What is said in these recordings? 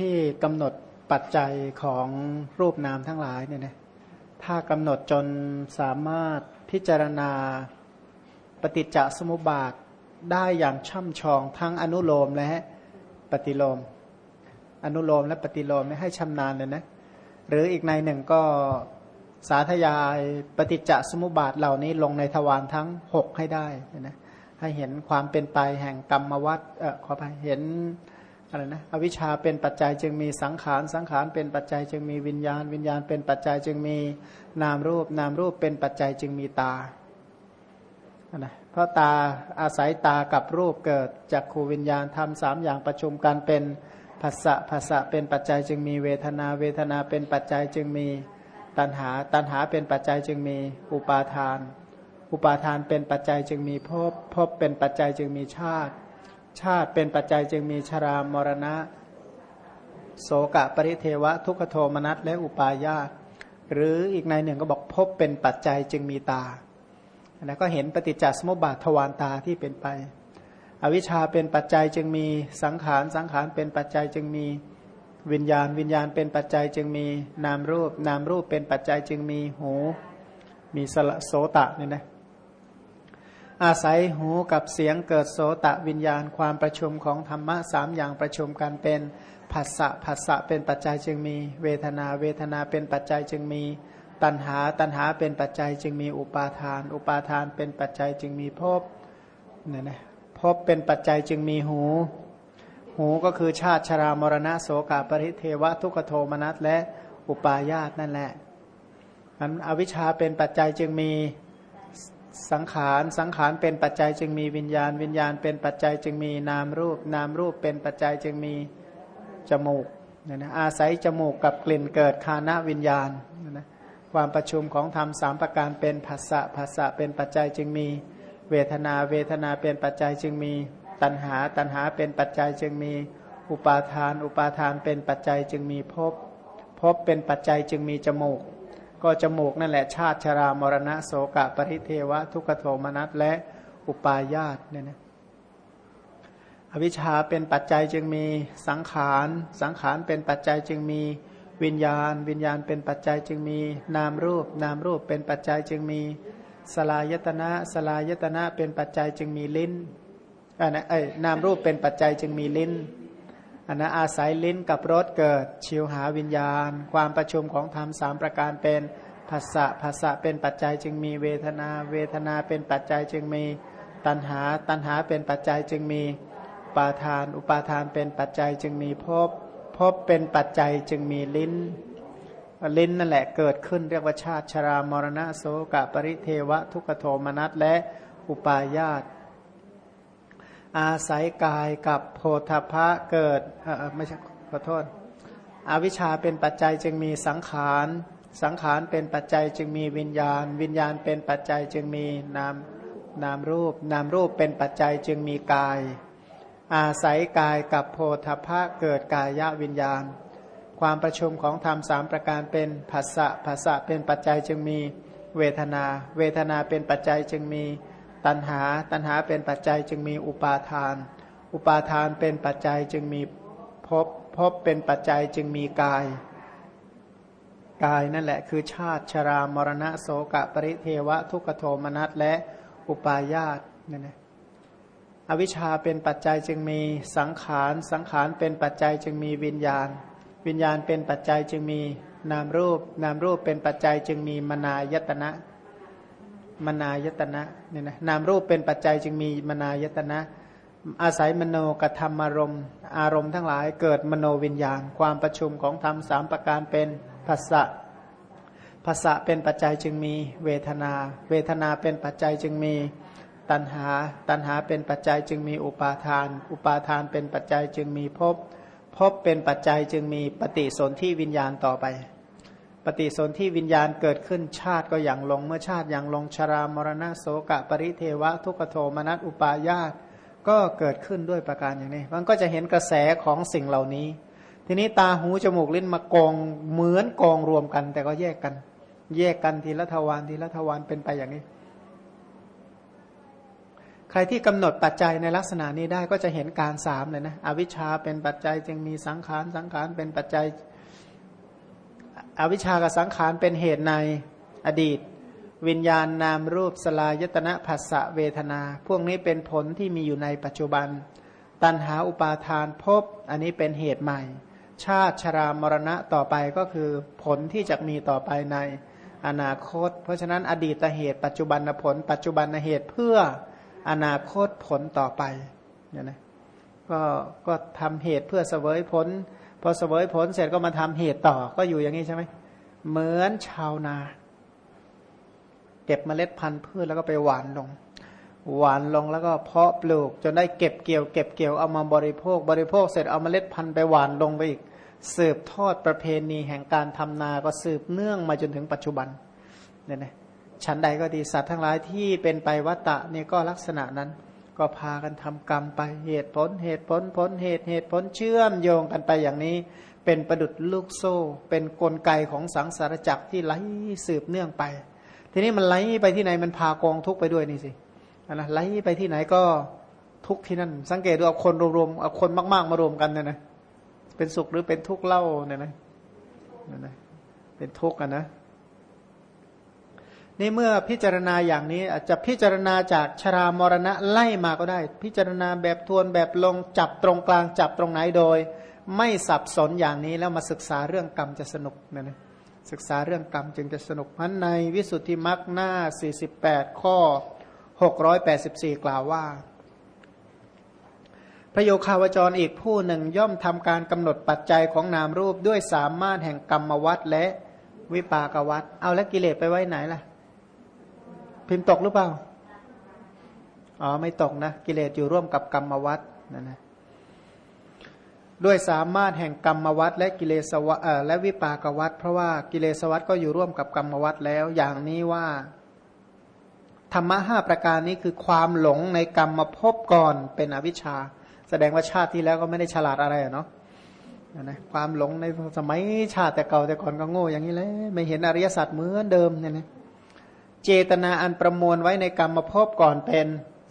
ที่กำหนดปัจจัยของรูปนามทั้งหลายเนี่ยนะถ้ากำหนดจนสามารถพิจารณาปฏิจจสมุปบาทได้อย่างช่ำชองทั้งอนุโลมและปฏิโลม อนุโลมและปฏิโลมไม่ให้ชำนาญเลยนะ หรืออีกในหนึ่งก็สาธยายปฏิจจสมุปบาทเหล่านี้ลงในทวารทั้งหกให้ได้นะให้เห็นความเป็นไปแห่งกรรมวัฏเออขอไปเห็น อะไรนะอวิชชาเป็นปัจจัยจึงมีสังขารสังขารเป็นปัจจัยจึงมีวิญญาณ วิญญาณเป็นปัจจัยจึงมีนามรูป นามรูปเป็นปัจจัยจึงมีตานะเพราะตาอาศัยตากับรูปเกิดจากขูวิญญาณทำสามอย่างประชุมกันเป็นภาษะภาษะเป็นปัจจัยจึงมีเวทนา เวทนาเป็นปัจจัยจึงมีตัณหา ตัณหาเป็นปัจจัยจึงมีอุปาทาน อุปาทานเป็นปัจจัยจึงมีภพภพเป็นปัจจัยจึงมีชาติ ชาติเป็นปัจจัยจึงมีชรามรณะ โสกะปริเทวะ ทุกขโทมนัสและอุปาญาตหรืออีกในหนึ่งก็บอกภพเป็นปัจจัยจึงมีตานะก็เห็นปฏิจจสมุปบาททวารตาที่เป็นไป อวิชชาเป็นปัจจัยจึงมีสังขารสังขารเป็นปัจจัยจึงมีวิญญาณ วิญญาณเป็นปัจจัยจึงมีนามรูป นามรูปเป็นปัจจัยจึงมีหู มีสละโสตะเนี่ยนะ อาศัยหูกับเสียงเกิดโสตะวิญญาณความประชุมของธรรมะสามอย่างประชุมกันเป็นผัสสะผัสสะเป็นปัจจัยจึงมีเวทนาเวทนาเป็นปัจจัยจึงมีตัณหาตัณหาเป็นปัจจัยจึงมีอุปาทาน อุปาทานเป็นปัจจัยจึงมีภพเนี่ยนะภพเป็นปัจจัยจึงมีหู หูก็คือชาติชรามรณะโสกาปริเทวะทุกขโทมนัสและอุปาญาตนั่นแหละอันอวิชชาเป็นปัจจัยจึงมี สังขารสังขารเป็นปัจจัยจึงมีวิญญาณ วิญญาณเป็นปัจจัยจึงมีนามรูป นามรูปเป็นปัจจัยจึงมีจมูกเนี่ยนะอาศัยจมูกกับกลิ่นเกิดคานะวิญญาณนะความประชุมของธรรมสามประการเป็นภาษะภาษะเป็นปัจจัยจึงมีเวทนาเวทนาเป็นปัจจัยจึงมีตัณหาตัณหาเป็นปัจจัยจึงมีอุปาทาน อุปาทานเป็นปัจจัยจึงมีภพภพเป็นปัจจัยจึงมีจมูก ก็จมูกนั่นแหละชาติชรามรณะโสกะปริเทวะ ทุกขโทมนัสและอุปาญาตเนี่ยนะอวิชชาเป็นปัจจัยจึงมีสังขารสังขารเป็นปัจจัยจึงมีวิญญาณ วิญญาณเป็นปัจจัยจึงมีนามรูป นามรูปเป็นปัจจัยจึงมีสลายตนะสลายตนะเป็นปัจจัยจึงมีลิ้นอันนั้นเอ้ยนามรูปเป็นปัจจัยจึงมีลิ้น อันนั้นอาศัยลิ้นกับรสเกิด ชิวหาวิญญาณ ความประชุมของธรรมสามประการเป็นภาษะภาษะเป็นปัจจัยจึงมีเวทนา เวทนาเป็นปัจจัยจึงมีตัณหา ตัณหาเป็นปัจจัยจึงมีปาทาน อุปาทานเป็นปัจจัยจึงมีภพภพเป็นปัจจัยจึงมีลิ้น ลิ้นนั่นแหละเกิดขึ้นเรียกว่าชาติชรามรณะโสกปริเทวะทุกโทมนัสและอุปาญาต อาศัยกายกับโพธพะเกิดไม่ใช่ขอโทษ อวิชชาเป็นปัจจัยจึงมีสังขาร สังขารเป็นปัจจัยจึงมีวิญญาณ วิญญาณเป็นปัจจัยจึงมีนามนามรูป นามรูปเป็นปัจจัยจึงมีกาย อาศัยกายกับโพธพะเกิดกายวิญญาณ ความประชุมของธรรมสามประการเป็นภาษะภาษะเป็นปัจจัยจึงมีเวทนา เวทนาเป็นปัจจัยจึงมี ตัณหาตัณหาเป็นปัจจัยจึงมีอุปาทาน อุปาทานเป็นปัจจัยจึงมีภพภพเป็นปัจจัยจึงมีกาย กายนั่นแหละคือชาติชรามรณะโสกะปริเทวะทุกขโทมนัสและอุปาญาตนั่นแหละอวิชชาเป็นปัจจัยจึงมีสังขารสังขารเป็นปัจจัยจึงมีวิญญาณ วิญญาณเป็นปัจจัยจึงมีนามรูป นามรูปเป็นปัจจัยจึงมีมนายตนะ มนายตนะเนี่ยนะนามรูปเป็นปัจจัยจึงมีมนายตนะ อาศัยมโนกธรรมารมณ์ อารมณ์ทั้งหลายเกิดมโนวิญญาณ ความประชุมของธรรมสามประการเป็นภาษะภาษะเป็นปัจจัยจึงมีเวทนา เวทนาเป็นปัจจัยจึงมีตัณหา ตัณหาเป็นปัจจัยจึงมีอุปาทาน อุปาทานเป็นปัจจัยจึงมีภพภพเป็นปัจจัยจึงมีปฏิสนธิวิญญาณต่อไป ปฏิสนธิวิญญาณเกิดขึ้นชาติก็อย่างลง เมื่อชาติอย่างลงชรามรณะโสกะปริเทวะ ทุกโทมนัสอุปาญาตก็เกิดขึ้นด้วยประการอย่างนี้ มันก็จะเห็นกระแสของสิ่งเหล่านี้ ทีนี้ตาหูจมูกลิ้นมากองเหมือนกองรวมกัน แต่ก็แยกกัน แยกกันทีละทวารทีละทวารเป็นไปอย่างนี้ ใครที่กำหนดปัจจัยในลักษณะนี้ได้ก็จะเห็นการสามเลยนะอวิชชาเป็นปัจจัยจึงมีสังขารสังขารเป็นปัจจัย อวิชชากับสังขารเป็นเหตุในอดีต วิญญาณนามรูปสลายตนะภาษะเวทนา พวกนี้เป็นผลที่มีอยู่ในปัจจุบัน ตันหาอุปาทานพบอันนี้เป็นเหตุใหม่ ชาติชรามรณะต่อไปก็คือผลที่จะมีต่อไปในอนาคต เพราะฉะนั้นอดีตเหตุ ปัจจุบันผล ปัจจุบันเหตุเพื่ออนาคตผลต่อไปเนี่ยนะก็ก็ทำเหตุเพื่อเสวยผล พอเสวยผลเสร็จก็มาทำเหตุต่อ ก็อยู่อย่างนี้ใช่ไหมเหมือนชาวนา เก็บเมล็ดพันธุ์พืชแล้วก็ไปหวานลง หวานลงแล้วก็เพาะปลูก จนได้เก็บเกี่ยวเก็บเกี่ยวเอามาบริโภค บริโภคเสร็จเอาเมล็ดพันธุ์ไปหวานลงไปอีกสืบทอดประเพณีแห่งการทำนาก็สืบเนื่องมาจนถึงปัจจุบันเนี่ยนะชั้นใดก็ดีสัตว์ทั้งหลายที่เป็นไปวัตตะเนี่ยก็ลักษณะนั้น ก็พากันทำกรรมไปเหตุผลเหตุผลผลเหตุเหตุผลเชื่อมโยงกันไปอย่างนี้ เป็นประดุดลูกโซ่ เป็นนกลไกของสังสารจักรที่ไหลสืบเนื่องไป ทีนี้มันไหลไปที่ไหนมันพากองทุกไปด้วยนี่สินะไหลไปที่ไหนก็ทุกที่นั่น สังเกตดูเอาคนรวมๆเอาคนมาก ๆ มารวมกันเนี่ยนะเป็นสุขหรือเป็นทุกข์เล่าเนี่ยนะนะเป็นทุกข์กันนะ นี่เมื่อพิจารณาอย่างนี้อาจจะพิจารณาจากชรามรณะไล่มาก็ได้ พิจารณาแบบทวนแบบลงจับตรงกลางจับตรงไหนโดย ไม่สับสนอย่างนี้แล้วมาศึกษาเรื่องกรรมจะสนุกนะนะศึกษาเรื่องกรรมจึงจะสนุกพันในวิสุทธิมรรคหน้า 48 ข้อ 684 กล่าวว่า พระโยคาวจรอีกผู้หนึ่งย่อมทำการกำหนดปัจจัยของนามรูปด้วยสามารถแห่งกรรมวัตและวิปากวัตเอาแล้วกิเลสไปไว้ไหนล่ะ พิมพ์ตกหรือเปล่า อ๋อ ไม่ตกนะ กิเลสอยู่ร่วมกับกรรมวัตนั่นนะด้วยสามารถแห่งกรรมวัตและกิเลสวัตและวิปากวัตเพราะว่ากิเลสวัตก็อยู่ร่วมกับกรรมวัตแล้วอย่างนี้ว่า ธรรมะห้าประการนี้คือความหลงในกรรมมาพบก่อนเป็นอวิชชา แสดงว่าชาติที่แล้วก็ไม่ได้ฉลาดอะไรเนาะนะความหลงในสมัยชาติแต่เก่าแต่ก่อนก็โง่อย่างนี้เลยไม่เห็นอริยสัจเหมือนเดิมเนี่ยนะ เจตนาอันประมวลไว้ในกรรมมาพบก่อนเป็น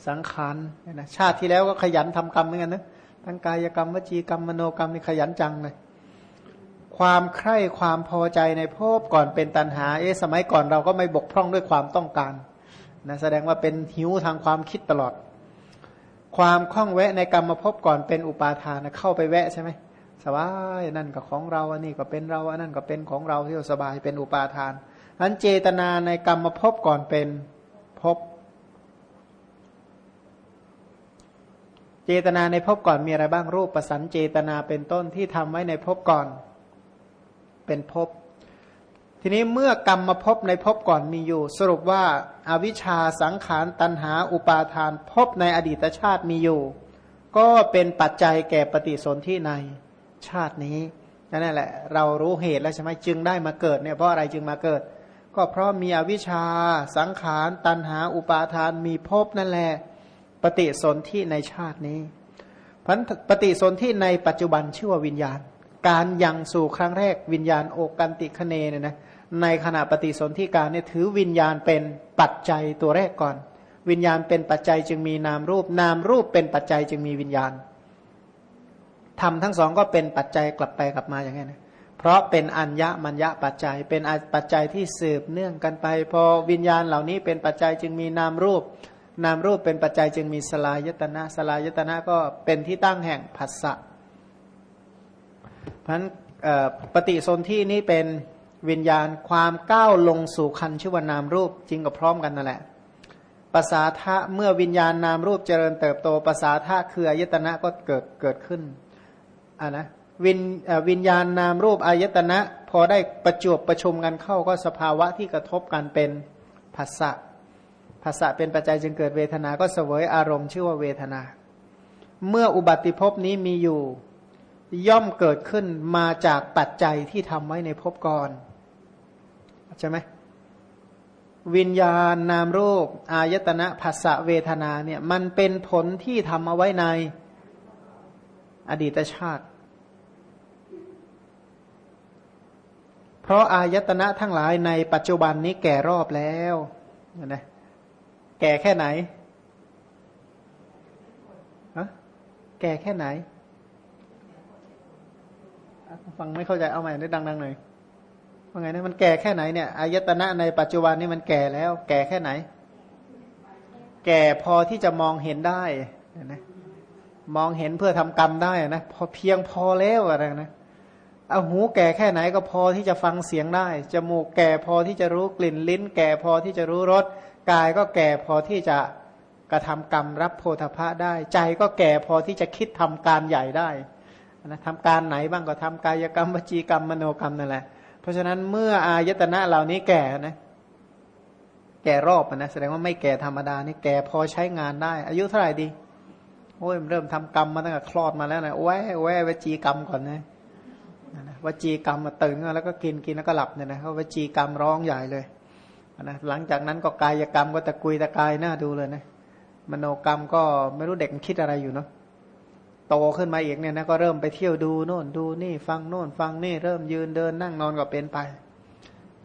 สังขารนะชาติที่แล้วก็ขยันทำกรรมเหมือนกันนะทั้งกายกรรมวจีกรรมมโนกรรมนี่ขยันจังเลยความใคร่ความพอใจในภพก่อนเป็นตันหา เอ๊ะสมัยก่อนเราก็ไม่บกพร่องด้วยความต้องการนะแสดงว่าเป็นหิวทางความคิดตลอด ความคล่องแวะในกรรมมาพบก่อนเป็นอุปาทานเข้าไปแวะใช่ไหมสบายนั่นก็ของเราอันนี้ก็เป็นเราอันนั้นก็เป็นของเราที่สบายเป็นอุปาทาน อันเจตนาในกรรมมาพบก่อนเป็นพบเจตนาในพบก่อนมีอะไรบ้างรูปประสันเจตนาเป็นต้นที่ทำไว้ในพบก่อน เป็นพบทีนี้เมื่อกรรมมาพบในพบก่อนมีอยู่ สรุปว่าอาวิชชาสังขารตันหาอุปาทานพบในอดีตชาติมีอยู่ ก็เป็นปัจจัยแก่ปฏิสนธิในชาตินี้นั่นแหละ เรารู้เหตุแล้วใช่ไหมจึงได้มาเกิดเนี่ยเพราะอะไรจึงมาเกิด ก็เพราะมีอวิชชา สังขารตันหาอุปาทานมีภพนั่นแหละปฏิสนธิในชาตินี้พันปฏิสนธิในปัจจุบันชื่อว่าวิญญาณ การยังสู่ครั้งแรกวิญญาณโอกันติคเนเนี่ยนะในขณะปฏิสนธิการเนี่ยถือวิญญาณเป็นปัจจัยตัวแรกก่อน วิญญาณเป็นปัจจัยจึงมีนามรูป นามรูปเป็นปัจจัยจึงมีวิญญาณทำทั้งสองก็เป็นปัจจัยกลับไปกลับมาอย่างนี้นะ เพราะเป็นอัญญมัญญปัจจัย เป็นปัจจัยที่สืบเนื่องกันไป พอวิญญาณเหล่านี้เป็นปัจจัยจึงมีนามรูป นามรูปเป็นปัจจัยจึงมีสลายตนะสลายตนะก็เป็นที่ตั้งแห่งผัสสะเพราะนั้นปฏิสนธินี้เป็นวิญญาณความก้าวลงสู่คันชื่อว่านามรูปจริงกับพร้อมกันนั่นแหละภาษาทะเมื่อวิญญาณนามรูปเจริญเติบโตภาษาทะคืออายตนะก็เกิดเกิดขึ้นอ่านะ วิญวิญญาณนามรูปอายตนะ พอได้ประจวบประชุมกันเข้าก็สภาวะที่กระทบกันเป็นภาษะภาษะเป็นปัจจัยจึงเกิดเวทนา ก็เสวยอารมณ์ชื่อว่าเวทนา เมื่ออุบัติภพนี้มีอยู่ ย่อมเกิดขึ้นมาจากปัจจัยที่ทำไว้ในภพก่อนใช่ไหมวิญญาณนามรูป อายตนะภาษะเวทนาเนี่ยมันเป็นผลที่ทำเอาไว้ในอดีตชาติ เพราะอายตนะทั้งหลายในปัจจุบันนี้แก่รอบแล้วนะแก่แค่ไหนแก่แค่ไหน ฟังไม่เข้าใจเอาใหม่ได้ดังๆหน่อยว่าไงนะมันแก่แค่ไหนเนี่ยอายตนะในปัจจุบันนี่มันแก่แล้ว แก่แค่ไหน แก่พอที่จะมองเห็นได้นะมองเห็นเพื่อทำกรรมได้นะพอเพียงพอแล้วอะไรนะ เอาหูแก่แค่ไหนก็พอที่จะฟังเสียงได้ จมูกแก่พอที่จะรู้กลิ่นลิ้น แก่พอที่จะรู้รส กายก็แก่พอที่จะกระทำกรรมรับโพธพะได้ ใจก็แก่พอที่จะคิดทำการใหญ่ได้นะทำการไหนบ้างก็ทำกายกรรมวจีกรรมมโนกรรมนั่นแหละ เพราะฉะนั้นเมื่ออายตนะเหล่านี้แก่นะ แก่รอบนะแสดงว่าไม่แก่ธรรมดานี่แก่พอใช้งานได้ อายุเท่าไหร่ดีโอ้ยเริ่มทำกรรมมาตั้งแต่คลอดมาแล้วนะแวะแวะวจีกรรมก่อนนะ วจีกรรมมาตึงแล้วก็กินกินแล้วก็หลับเนี่ยนะเขาวจีกรรมร้องใหญ่เลยนะหลังจากนั้นก็กายกรรมก็ตะกุยตะกายหน้าดูเลยนะมโนกรรมก็ไม่รู้เด็กคิดอะไรอยู่เนาะโตขึ้นมาอีกเนี่ยนะก็เริ่มไปเที่ยวดูโน่นดูนี่ฟังโน่นฟังนี่เริ่มยืนเดินนั่งนอนก็เป็นไป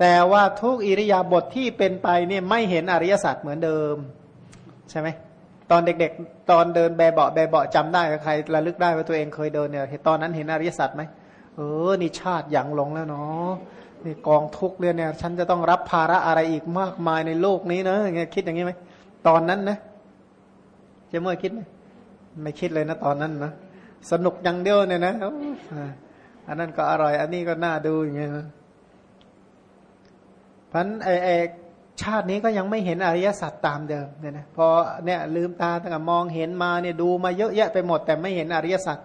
แต่ว่าทุกอิริยาบถทที่เป็นไปเนี่ยไม่เห็นอริยสัจเหมือนเดิม ใช่ไหมตอนเด็กๆ ตอนเดินแบเบาแบเบาจำได้ใครระลึกได้ว่าตัวเองเคยเดินเนี่ยตอนนั้นเห็นอริยสัจไหม เออ นี่ชาติอย่างหลงแล้วเนาะนี่กองทุกเรื่องเนี่ย ฉันจะต้องรับภาระอะไรอีกมากมายในโลกนี้นะอย่างเงี้ยคิดอย่างนี้ไหมตอนนั้นนะจะเมื่อคิดไหมไม่คิดเลยนะตอนนั้นนะสนุกอย่างเดียวเนี่ยนะอันนั้นก็อร่อย อันนี้ก็น่าดูอย่างเงี้ยพันไอไอชาตินี้ก็ยังไม่เห็นอริยสัจตามเดิมเนี่ยนะพอเนี่ยลืมตาตั้งแต่มองเห็นมาเนี่ยดูมาเยอะแยะไปหมด แต่ไม่เห็นอริยสัจ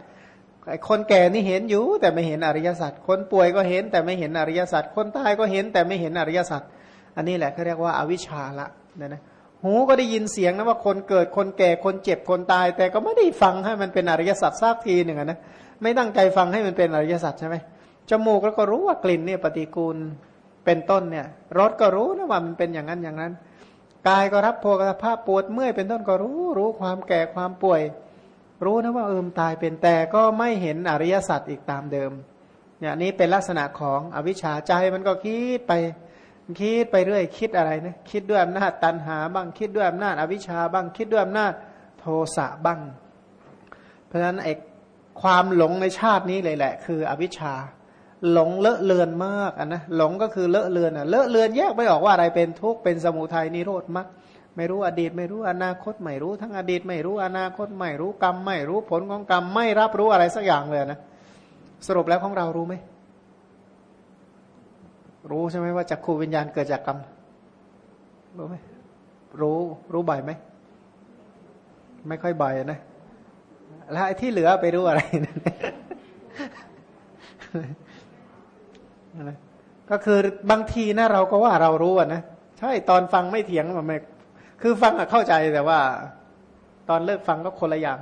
คนแก่นี่เห็นอยู่ แต่ไม่เห็นอริยสัจคนป่วยก็เห็น แต่ไม่เห็นอริยสัจคนตายก็เห็น แต่ไม่เห็นอริยสัจอันนี้แหละเขาเรียกว่าอาวิชชาละนี่ยนะหูก็ได้ยินเสียงนะว่าคนเกิดคนแก่คนเจ็บคนตาย แต่ก็ไม่ได้ฟังให้มันเป็นอริยสัจสักทีหนึ่งนะไม่ตั้งใจฟังให้มันเป็นอริยสัจใช่ไหมจมูกแล้วก็รู้ว่ากลิ่นเนี่ยปฏิกูลเป็นต้นเนี่ยรสก็รู้นะว่ามันเป็นอย่างนั้นอย่างนั้นกายก็รับโภคภาพปวดเมื่อยเป็นต้นก็รู้รู้ความแก่ความป่วย รู้นะว่าเอิมตายเป็นแต่ก็ไม่เห็นอริยสัจอีกตามเดิมเนี่ยนี้เป็นลักษณะของอวิชชาใจมันก็คิดไปคิดไปเรื่อยคิดอะไรนะคิดด้วยอำนาจตันหาบ้างคิดด้วยอำนาจอวิชชาบ้างคิดด้วยอำนาจโทสะบ้าง เพราะฉะนั้นไอ้ความหลงในชาตินี้เลยแหละ คืออวิชชา หลงเลอะเลือนมากอะนะหลงก็คือเลอะเลือนอะเลอะเลือนแยกไม่ออกว่าอะไรเป็นทุกข์เป็นสมุทัยนิโรธมรรค ไม่รู้อดีต ไม่รู้อนาคตไม่รู้ ทั้งอดีตไม่รู้อนาคตไม่รู้กรรมไม่รู้ผลของกรรมไม่รับรู้อะไรสักอย่างเลยนะสรุปแล้วของเรารู้ไหมรู้ใช่ไหมว่าจักขูวิญญาณเกิดจากกรรมรู้ไหมรู้รู้บ่อยไหมไม่ค่อยบ่อยนะแล้วไอ้ที่เหลือไปรู้อะไรนะก็คือบางทีนะเราก็ว่าเรารู้อะนะใช่ตอนฟังไม่เถียงมันไม่ คือฟังอะเข้าใจแต่ว่า ตอนเลิกฟังก็คนละอย่าง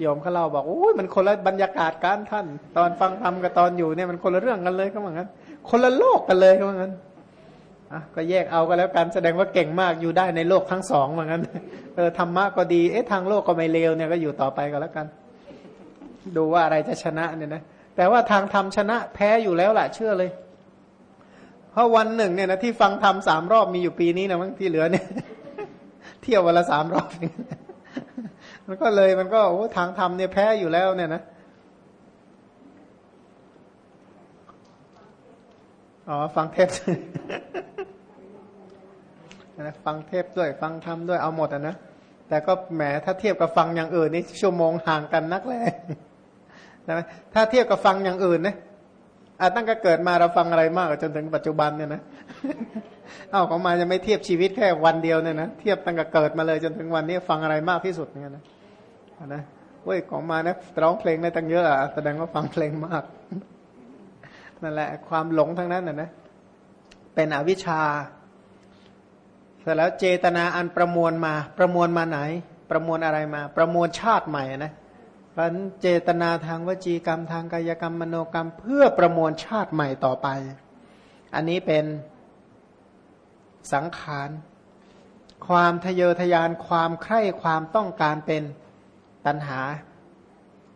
โยมเขาเล่าบอกโอ้ยมันคนละบรรยากาศการท่าน ตอนฟังทำกับตอนอยู่เนี่ยมันคนละเรื่องกันเลยก็เหมือนกันคนละโลกกันเลยก็เหมือนกันอะก็แยกเอาก็แล้วกันแสดงว่าเก่งมากอยู่ได้ในโลกทั้งสองเหมือนกันเออธรรมะก็ดีเอ๊ะทางโลกก็ไม่เลวเนี่ยก็อยู่ต่อไปก็แล้วกัน ดูว่าอะไรจะชนะเนี่ยนะแต่ว่าทางธรรมชนะแพ้อยู่แล้วแหละเชื่อเลย เพราะวันหนึ่งเนี่ยนะที่ฟังธรรมสามรอบมีอยู่ปีนี้นะมั้งที่เหลือเนี่ย เที่ยววันละสามรอบมันก็เลยมันก็โอ้ทางธรรมเนี่ยแพ้อยู่แล้วเนี่ยนะอ๋อฟังเทปนะฟังเทปด้วยฟังธรรมด้วยเอาหมดอะนะแต่ก็แหมถ้าเทียบกับฟังอย่างอื่นนี่ชั่วโมงห่างกันนักแลยนะถ้าเทียบกับฟังอย่างอื่นนะอาตั้งแต่เกิดมาเราฟังอะไรมากจนถึงปัจจุบันเนี่ยนะ เอาของมาจะไม่เทียบชีวิตแค่วันเดียวเนี่ยนะเทียบตั้งแต่เกิดมาเลยจนถึงวันนี้ฟังอะไรมากที่สุดเนี่ยนะนะเว้ยของมานะร้องเพลงได้ตั้งเยอะอะแสดงว่าฟังเพลงมากนั่นแหละ ความหลงทั้งนั้นนะนะเป็นอวิชชาเสร็จแล้วเจตนาอันประมวลมา ประมวลมาไหน ประมวลอะไรมา ประมวลชาติใหม่นะพันเจตนาทางวจีกรรมทางกายกรรมมโนกรรม เพื่อประมวลชาติใหม่ต่อไป อันนี้เป็น สังขารความทะเยอทะยานความใคร่ความต้องการเป็นตัณหา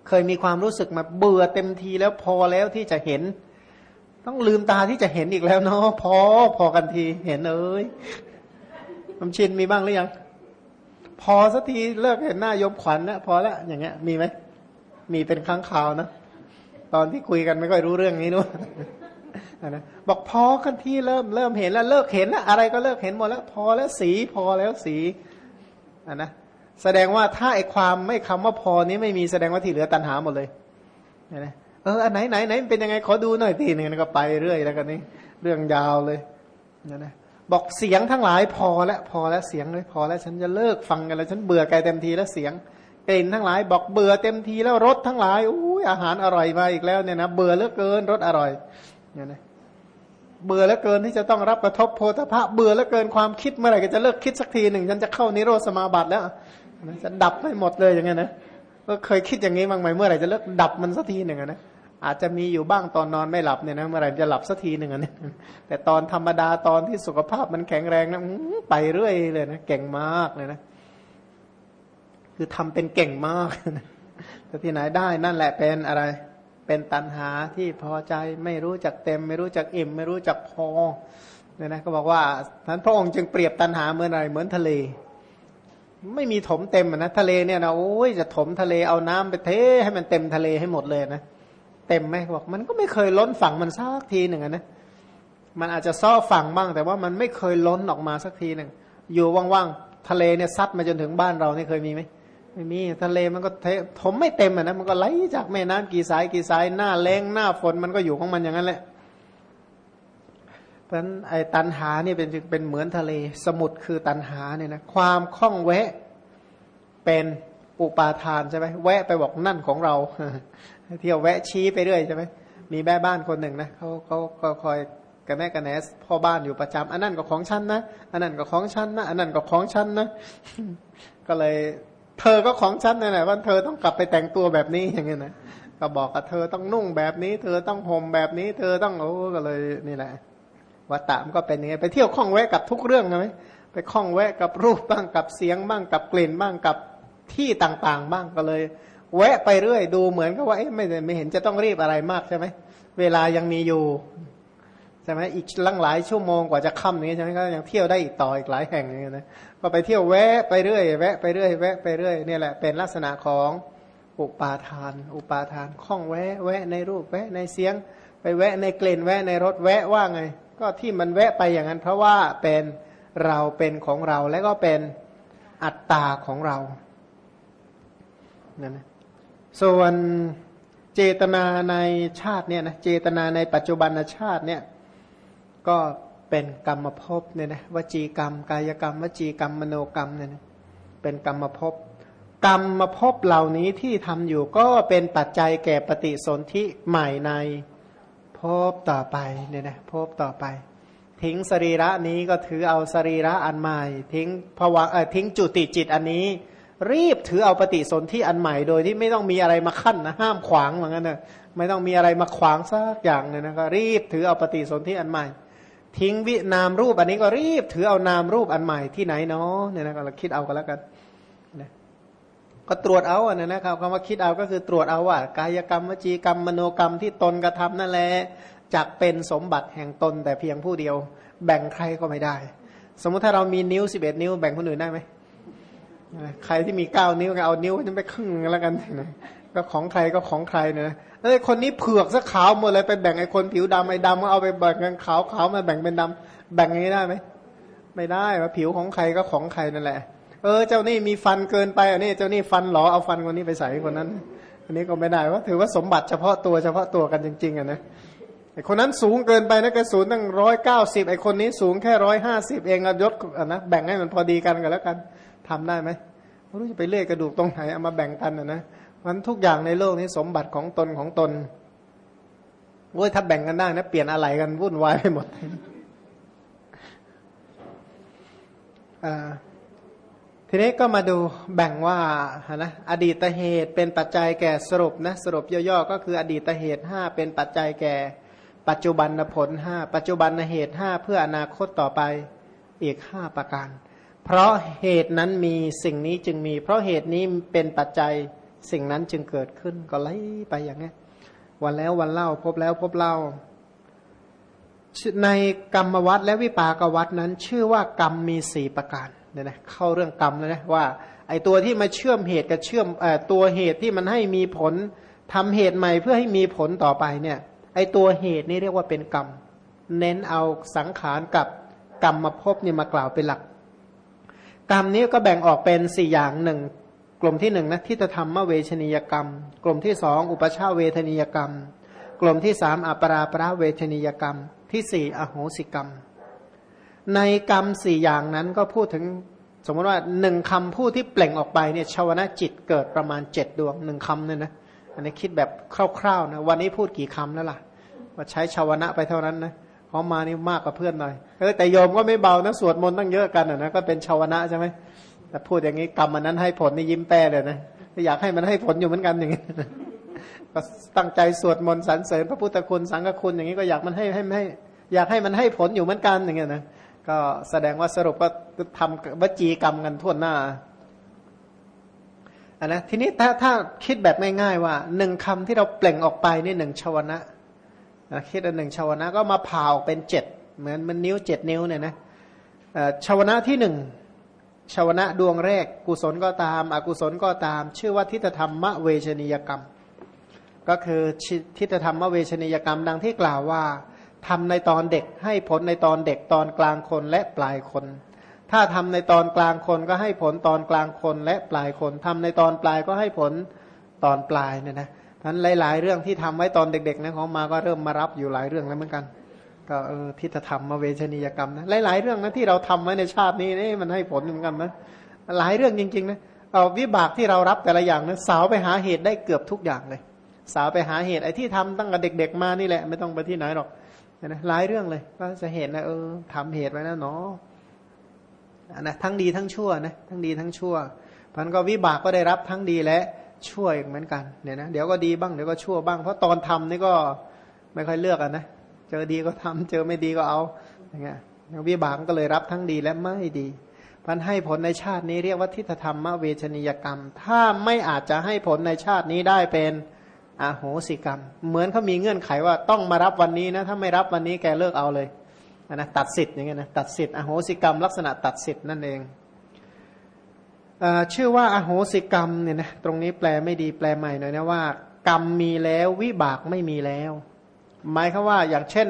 เคยมีความรู้สึกมาเบื่อเต็มทีแล้วพอแล้วที่จะเห็น ต้องลืมตาที่จะเห็นอีกแล้วเนาะพอพอกันทีเห็นเอ้ยมันชินมีบ้างหรือยัง พอสักทีเลิกเห็นหน้ายมขวัญนะพอแล้วอย่างเงี้ย มีไหมมีเป็นครั้งคราวนะตอนที่คุยกันไม่ค่อยรู้เรื่องนี้นู้น นะบอกพอกันที่เริ่มเริ่มเห็นแล้วเลิกเห็นแล้วอะไรก็เลิกเห็นหมดแล้ว พอแล้วสีพอแล้วสีอะนะแสดงว่าถ้าไอความไม่คำว่าพอนี้ไม่มีแสดงว่าที่เหลือตัณหาหมดเลยนะเอออันไหนไหนไหนเป็นยังไงขอดูหน่อยทีหนึ่งก็ไปเรื่อยแล้วกันนี่เรื่องยาวเลยนะนะบอกเสียงทั้งหลายพอแล้วพอแล้วเสียงเลยพอแล้วฉันจะเลิกฟังกันแล้วฉันเบื่อไกลเต็มทีแล้วเสียงกลิ่นทั้งหลายบอกเบื่อเต็มทีแล้วรสทั้งหลายอุ้ยอาหารอร่อยมาอีกแล้วเนี่ยนะเบื่อเหลือเกินรสอร่อยเนี่ยนะ เบื่อแล้วเกินที่จะต้องรับกระทบโพธพะเบื่อแล้วเกินความคิดเมื่อไหร่ก็จะเลิกคิดสักทีหนึ่งฉันจะเข้านิโรธสมาบัติแล้วจะดับให้หมดเลยอย่างเงี้ยนะก็เคยคิดอย่างนี้บ้างไหมเมื่อไหร่จะเลิกดับมันสักทีหนึ่งนะอาจจะมีอยู่บ้างตอนนอนไม่หลับเนี่ยนะเมื่อไหร่จะหลับสักทีหนึ่งนนี้แต่ตอนธรรมดาตอนที่สุขภาพมันแข็งแรงนะไปเรื่อยเลยนะเก่งมากเลยนะคือทำเป็นเก่งมากแต่ที่ไหนได้นั่นแหละเป็นอะไร เป็นตันหาที่พอใจไม่รู้จักเต็ม ไม่รู้จักอิ่ม ไม่รู้จักพอเนี่ยนะก็บอกว่าท่านพระองค์จึงเปรียบตันหาเหมือนอะไรเหมือนทะเล ไม่มีถมเต็มนะทะเลเนี่ยนะโอ้ยจะถมทะเลเอาน้ำไปเทให้มันเต็มทะเลให้หมดเลยนะเต็มไหมบอกมันก็ไม่เคยล้นฝั่งมันสักทีหนึ่งนะมันอาจจะซ่อฝั่งบ้าง แต่ว่ามันไม่เคยล้นออกมาสักทีหนึ่งอยู่ว่างๆทะเลเนี่ยซัดมาจนถึงบ้านเรานี่เคยมีไหม ไม่มีทะเลมันก็ถมไม่เต็มอะนะมันก็ไหลจากแม่น้ำกี่สายกี่สายหน้าแรงหน้าฝนมันก็อยู่ของมันอย่างนั้นแหละเพราะฉะนั้นไอ้ตันหานี่เป็นเป็นเหมือนทะเลสมุทรคือตันหาเนี่ยนะความคล่องแวะเป็นอุปาทานใช่ไหมแวะไปบอกนั่นของเราเที่ยวแวะชี้ไปเรื่อยใช่ไหมมีแม่บ้านคนหนึ่งนะเขาเขาก็คอยกับแม่กันแนสพ่อบ้านอยู่ประจำอันนั้นก็ของฉันนะอันนั้นก็ของฉันนะอันนั้นก็ของฉันนะก็เลย เธอก็ของฉันนั่นแหละว่าเธอต้องกลับไปแต่งตัวแบบนี้อย่างเงี้ยนะก็บอกกับเธอต้องนุ่งแบบนี้ เธอต้องห่มแบบนี้ เธอต้องโอ้ก็เลยนี่แหละวัตตามก็เป็นยังไงไปเที่ยวคล้องแวะกับทุกเรื่องใช่ไหมไปคล้องแวะกับรูปบ้างกับเสียงบ้างกับกลิ่นบ้างกับที่ต่างๆ บ้างก็เลย แวะไปเรื่อยดูเหมือนกับว่าเอ้ไม่ไม่เห็นจะต้องรีบอะไรมากใช่ไหมเวลายังมีอยู่ ช่ไหมอีกลังหลายชั่วโมงกว่าจะค่ำนี้ใช่ไหมก็ยังเที่ยวได้อีกต่ออีกหลายแห่งอย่างเงี้ยนะก็ไปเที่ยวแวะไปเรื่อยแวะไปเรื่อยแวะไปเรื่อยนี่แหละเป็นลักษณะของอุปาทาน อุปาทานคล้องแวะแวะในรูปแวะในเสียง ไปแวะในกลิ่นแวะในรสแวะว่าไง ก็ที่มันแวะไปอย่างนั้น เพราะว่าเป็นเราเป็นของเราและก็เป็นอัตตาของเรานั่นนะส่วนเจตนาในชาติเนี่ยนะเจตนาในปัจจุบันชาติเนี่ย ก็เป็นกรรมภพเนี่ยนะวจีกรรม กายกรรม วจีกรรมมโนกรรมเนี่ยนะเป็นกรรมภพกรรมภพเหล่านี้ที่ทำอยู่ก็เป็นปัจจัยแก่ปฏิสนธิใหม่ในภพต่อไปเนี่ยนะภพต่อไป ทิ้งสรีระนี้ก็ถือเอาสรีระอันใหม่ ทิ้งภวะเออทิ้งจุติจิตอันนี้ รีบถือเอาปฏิสนธิอันใหม่โดยที่ไม่ต้องมีอะไรมาขั้นนะห้ามขวางเหมือนกันนะไม่ต้องมีอะไรมาขวางสักอย่างเนี่ยนะก็รีบถือเอาปฏิสนธิอันใหม่ ทิ้งวินามรูปอันนี้ก็รีบ ถือเอานามรูปอันใหม่ที่ไหนเนาะเนี่ยนะก็เราคิดเอากันแล้วกันนะก็ตรวจเอาเนี่ยนะครับคำว่าคิดเอาก็คือตรวจเอาว่ากายกรรมวจีกรรมมโนกรรมที่ตนกระทำนั่นแหละจักเป็นสมบัติแห่งตนแต่เพียงผู้เดียว แบ่งใครก็ไม่ได้ สมมุติถ้าเรามีนิ้วสิบเอ็ดนิ้วแบ่งคนอื่นได้ไหมใครที่มีเก้านิ้วก็เอานิ้วนั้นไปครึ่งแล้วกันนะ ก็ของใครก็ของใครนะเอ้ยคนนี้เผือกซะขาวหมดเลยไปแบ่งไอ้คนผิวดำไอ้ดำก็เอาไปแบ่งกันขาวขาวมาแบ่งเป็นดำแบ่งอย่างนี้ได้ไหมไม่ได้ว่าผิวของใครก็ของใครนั่นแหละ เออ เจ้านี่มีฟันเกินไปอันนี้เจ้านี่ฟันหลอเอาฟันคนนี้ไปใส่คนนั้น อันนี้ก็ไม่ได้ว่าถือว่าสมบัติเฉพาะตัวเฉพาะตัวกันจริง ๆอะนะไอ้คนนั้นสูงเกินไปนะกระสูงตั้งร้อยเก้าสิบไอ้คนนี้สูงแค่ร้อยห้าสิบเองยศอะนะแบ่งให้มันพอดีกันกันแล้วกันทำได้ไหมไม่รู้จะไปเลื่อยกระดูกตรงไหนเอามาแบ่งกันนะนะ มันทุกอย่างในโลกนี้สมบัติของตนของตนโว้ยถ้าแบ่งกันได้นะเปลี่ยนอะไรกันวุ่นวายไปหมดทีนี้ก็มาดูแบ่งว่านะอดีตเหตุเป็นปัจจัยแก่สรุปนะสรุปย่อๆก็คืออดีตเหตุห้าเป็นปัจจัยแก่ปัจจุบันผลห้าปัจจุบันเหตุห้าเพื่ออนาคตต่อไปอีกห้าประการ เพราะเหตุนั้นมีสิ่งนี้จึงมี เพราะเหตุนี้เป็นปัจจัย สิ่งนั้นจึงเกิดขึ้นก็ไล่ไปอย่างนี้วันแล้ววันเล่าพบแล้วพบเล่า ในกรรมวัดและวิปากวัดนั้น ชื่อว่ากรรมมีสี่ประการเนี่ยนะเข้าเรื่องกรรมเลยนะว่า ไอตัวที่มาเชื่อมเหตุกับเชื่อมตัวเหตุที่มันให้มีผลทำเหตุใหม่เพื่อให้มีผลต่อไปเนี่ย ไอตัวเหตุนี่เรียกว่าเป็นกรรม เน้นเอาสังขารกับกรรมมาพบเนี่ยมากล่าวเป็นหลัก กรรมนี้ก็แบ่งออกเป็นสี่อย่างหนึ่ง กลุ่มที่หนึ่งนะทิฏฐธรรมเวชนียกรรม กลุ่มที่สองอุปชาเวทนียกรรม กลุ่มที่สามอัปราประเวทนียกรรม ที่สี่อโหสิกรรม ในกรรมสี่อย่างนั้นก็พูดถึงสมมติว่าหนึ่งคำพูดที่เปล่งออกไปเนี่ยชาวนะจิตเกิดประมาณเจ็ดดวงหนึ่งคำเนี่ยนะอันนี้คิดแบบคร่าวๆนะวันนี้พูดกี่คำแล้วล่ะว่าใช้ชาวนะไปเท่านั้นนะพอมานี่มากกว่าเพื่อนหน่อยเออแต่โยมก็ไม่เบานะสวดมนต์ตั้งเยอะกันนะก็เป็นชาวนะใช่ไหม แต่พูดอย่างนี้กรรมมันนั้นให้ผลนี่ยิ้มแป้เลยนะอยากให้มันให้ผลอยู่เหมือนกันอย่างนี้ก็ตั้งใจสวดมนต์สรรเสริญพระพุทธคุณสังฆคุณอย่างนี้ก็อยากมันให้ให้ให้ อยากให้มันให้ผลอยู่เหมือนกันอย่างเงี้ยนะก็แสดงว่าสรุปว่าทำวจีกรรมกันทั่วหน้าอันนะทีนี้ถ้าถ้าคิดแบบง่ายๆว่าหนึ่งคำที่เราเปล่งออกไปนี่หนึ่งชาวนะคิดอันหนึ่งชาวนะก็มาผ่าออกเป็นเจ็ดเหมือนมันนิ้วเจ็ดนิ้วเนี่ยนะชาวนะที่หนึ่ง ชาวนะดวงแรก กุศลก็ตาม อกุศลก็ตาม ชื่อว่าทิฏฐธรรมเวชนียกรรม ก็คือทิฏฐธรรมเวชนียกรรมดังที่กล่าวว่าทำในตอนเด็กให้ผลในตอนเด็กตอนกลางคนและปลายคน ถ้าทำในตอนกลางคนก็ให้ผลตอนกลางคนและปลายคนทำในตอนปลายก็ให้ผลตอนปลายเนี่ยนะทั้นหลาย ๆ เรื่องที่ทำไว้ตอนเด็กๆนะของมาก็เริ่มมารับอยู่หลายเรื่องแล้วเหมือนกัน ก็เออทิฏฐธรรมมาเวชนียกรรมนะหลายๆเรื่องนะที่เราทำไว้ในชาตินี้นี่มันให้ผลเหมือนกันนะหลายเรื่องจริงๆนะเอาวิบากที่เรารับแต่ละอย่างนะสาวไปหาเหตุได้เกือบทุกอย่างเลย สาวไปหาเหตุไอ้ที่ทำตั้งแต่เด็ก ๆ มานี่แหละ ไม่ต้องไปที่ไหนหรอกนะหลายเรื่องเลย ก็จะเห็นนะเออทำเหตุไว้นะเนาะนะทั้งดีทั้งชั่วนะทั้งดีทั้งชั่วพันก็วิบากก็ได้รับทั้งดีและชั่วเหมือนกันเนี่ยนะเดี๋ยวก็ดีบ้างเดี๋ยวก็ชั่วบ้างเพราะตอนทำนี่ก็ไม่ค่อยเลือกอะนะ เจอดีก็ทำเจอไม่ดีก็เอาอย่างเงี้ยวิบากก็เลยรับทั้งดีและไม่ดีพันให้ผลในชาตินี้เรียกว่าทิฏฐธรรมเวชนิยกรรม ถ้าไม่อาจจะให้ผลในชาตินี้ได้เป็นอโหสิกรรม เหมือนเขามีเงื่อนไขว่าต้องมารับวันนี้นะ ถ้าไม่รับวันนี้แกเลิกเอาเลยนะตัดสิทธิ์อย่างเงี้ยนะตัดสิทธิ์อโหสิกรรม ลักษณะตัดสิทธิ์นั่นเองชื่อว่าอโหสิกรรมเนี่ยนะตรงนี้แปลไม่ดีแปลใหม่หน่อยนะว่า กรรมมีแล้ววิบากไม่มีแล้ว หมายคือว่าอย่างเช่น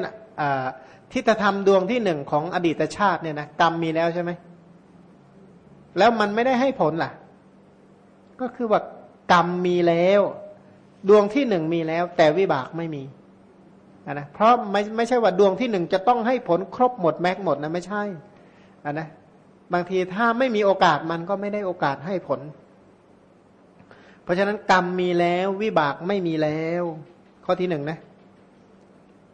ทิฏฐธรรมดวงที่หนึ่งของอดีตชาติเนี่ยนะกรรมมีแล้วใช่ไหมแล้วมันไม่ได้ให้ผลล่ะ ก็คือว่ากรรมมีแล้ว ดวงที่หนึ่งมีแล้ว แต่วิบากไม่มีนะเพราะไม่ไม่ใช่ว่าดวงที่หนึ่งจะต้องให้ผลครบหมดแม็กหมดนะไม่ใช่อะนะบางทีถ้าไม่มีโอกาสมันก็ไม่ได้โอกาสให้ผล เพราะฉะนั้นกรรมมีแล้ว วิบากไม่มีแล้ว ข้อที่หนึ่งนะ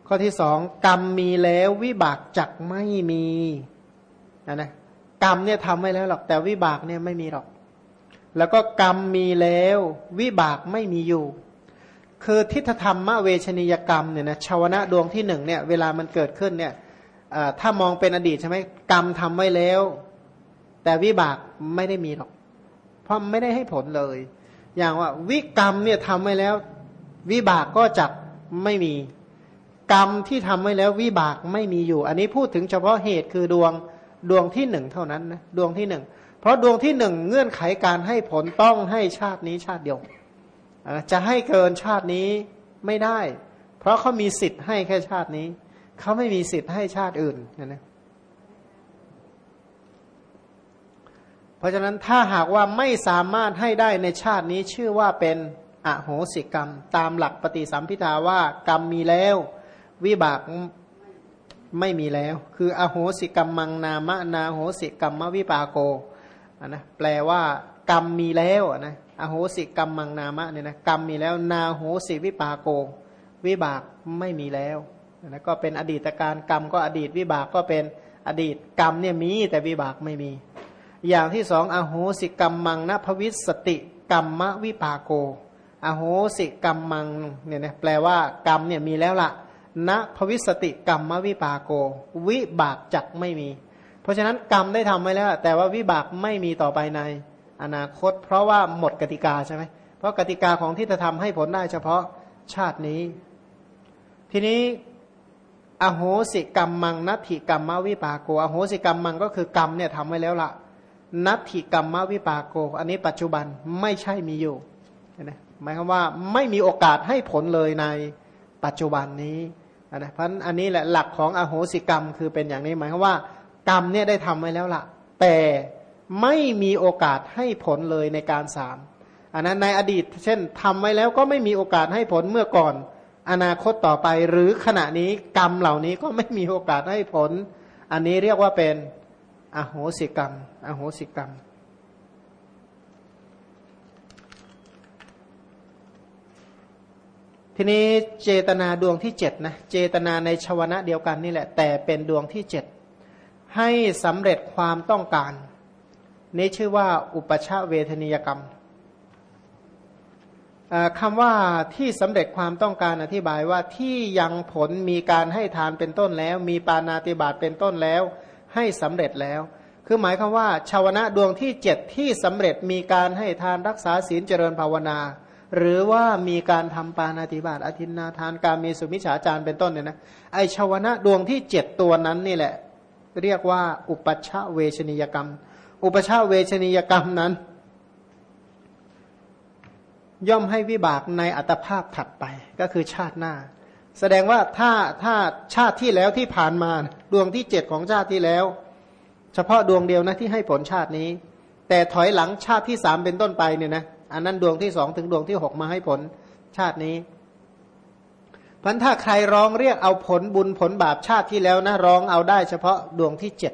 ข้อที่สองกรรมมีแล้ววิบากจักไม่มีนะนะกรรมเนี่ยทำไว้แล้วหรอกแต่วิบากเนี่ยไม่มีหรอก แล้วก็กรรมมีแล้ววิบากไม่มีอยู่ คือทิฏฐธรรมเวชนียกรรมเนี่ยนะชาวนะดวงที่หนึ่งเนี่ยเวลามันเกิดขึ้นเนี่ยถ้ามองเป็นอดีตใช่ไหมกรรมทำไว้แล้ว แต่วิบากไม่ได้มีหรอก เพราะไม่ได้ให้ผลเลย อย่างว่าวิกรรมเนี่ยทำไว้แล้ว วิบากก็จักไม่มี กรรมที่ทำไว้แล้ววิบากไม่มีอยู่ อันนี้พูดถึงเฉพาะเหตุคือดวงดวงที่หนึ่งเท่านั้นนะดวงที่หนึ่งเพราะดวงที่หนึ่งเงื่อนไขการให้ผลต้องให้ชาตินี้ชาติเดียวจะให้เกินชาตินี้ไม่ได้ เพราะเขามีสิทธิ์ให้แค่ชาตินี้เขาไม่มีสิทธิ์ให้ชาติอื่นนะนะราะฉะนั้นถ้าหากว่าไม่สามารถให้ได้ในชาตินี้ชื่อว่าเป็นอโหสิกรรม ตามหลักปฏิสัมพิทาว่ากรรมมีแล้ว วิบากไม่มีแล้ว คืออโหสิกรรมมังนามะนาโหสิกรรมมวิปาโกนะแปลว่ากรรมมีแล้วนะอโหสิกรรมมังนามะเนี่ยนะกรรมมีแล้ว นาโหสิวิปาโก วิบากไม่มีแล้วนะก็เป็นอดีตการกรรมก็อดีตวิบากก็เป็นอดีตกรรมเนี่ยมีแต่วิบากไม่มี อย่างที่สองอโหสิกัมมังนภวิสสติกัมมวิปาโก อโหสิกัมมังเนี่ยนะแปลว่ากรรมเนี่ยมีแล้วละ น ภวิสสติกัมมวิปาโก วิบากจักไม่มี เพราะฉะนั้นกรรมได้ทำไว้แล้ว แต่ว่าวิบากไม่มีต่อไปในอนาคต เพราะว่าหมดกติกาใช่ไหมเพราะกติกาของที่จะทำให้ผลได้เฉพาะชาตินี้ ทีนี้อโหสิกรรมมังนัตถิกรรมวิปาโก อโหสิกรรมมังก็คือกรรมเนี่ยทำไว้แล้วละ่ะนัตถิกรรมวิปากโก อันนี้ปัจจุบันไม่ใช่มีอยู่นะหมายความว่าไม่มีโอกาสให้ผลเลยในปัจจุบันนี้ นะเพราะอันนี้แหละหลักของอโหสิกรรมคือเป็นอย่างนี้หมายความว่า กรรมเนี่ยได้ทำไว้แล้วละ่ะ แต่ไม่มีโอกาสให้ผลเลยในการสามอันนั้นในอดีต เช่นทำไว้แล้วก็ไม่มีโอกาสให้ผลเมื่อก่อน อนาคตต่อไปหรือขณะนี้กรรมเหล่านี้ก็ไม่มีโอกาสให้ผล อันนี้เรียกว่าเป็นอโหสิกรรม อโหสิกรรม ทีนี้เจตนาดวงที่เจ็ดนะเจตนาในชวนะเดียวกันนี่แหละ แต่เป็นดวงที่เจ็ดให้สำเร็จความต้องการ นี่ชื่อว่าอุปชาเวทนิยกรรมคำว่าที่สำเร็จความต้องการอธิบายว่าที่ยังผลมีการให้ทานเป็นต้นแล้ว มีปานาติบาตเป็นต้นแล้ว ให้สำเร็จแล้ว คือหมายความว่าชาวนะดวงที่เจ็ดที่สำเร็จมีการให้ทานรักษาศีลเจริญภาวนา หรือว่ามีการทำปานาติบาตอธินนาทานการมีสุมิฉาจารเป็นต้นเนี่ยนะไอชาวนะดวงที่เจ็ดตัวนั้นนี่แหละ เรียกว่า อุปชาเวชนิยกรรม อุปชาเวชนิยกรรมนั้น ย่อมให้วิบากในอัตภาพถัดไปก็คือชาติหน้า แสดงว่าถ้าถ้าชาติที่แล้วที่ผ่านมาดวงที่เจ็ดของชาติที่แล้ว เฉพาะดวงเดียวนะที่ให้ผลชาตินี้ แต่ถอยหลังชาติที่สามเป็นต้นไปเนี่ยนะ อันนั้นดวงที่สองถึงดวงที่หกมาให้ผลชาตินี้พันถ้าใครร้องเรียกเอาผลบุญผลบาปชาติที่แล้วนะร้องเอาได้เฉพาะดวงที่เจ็ด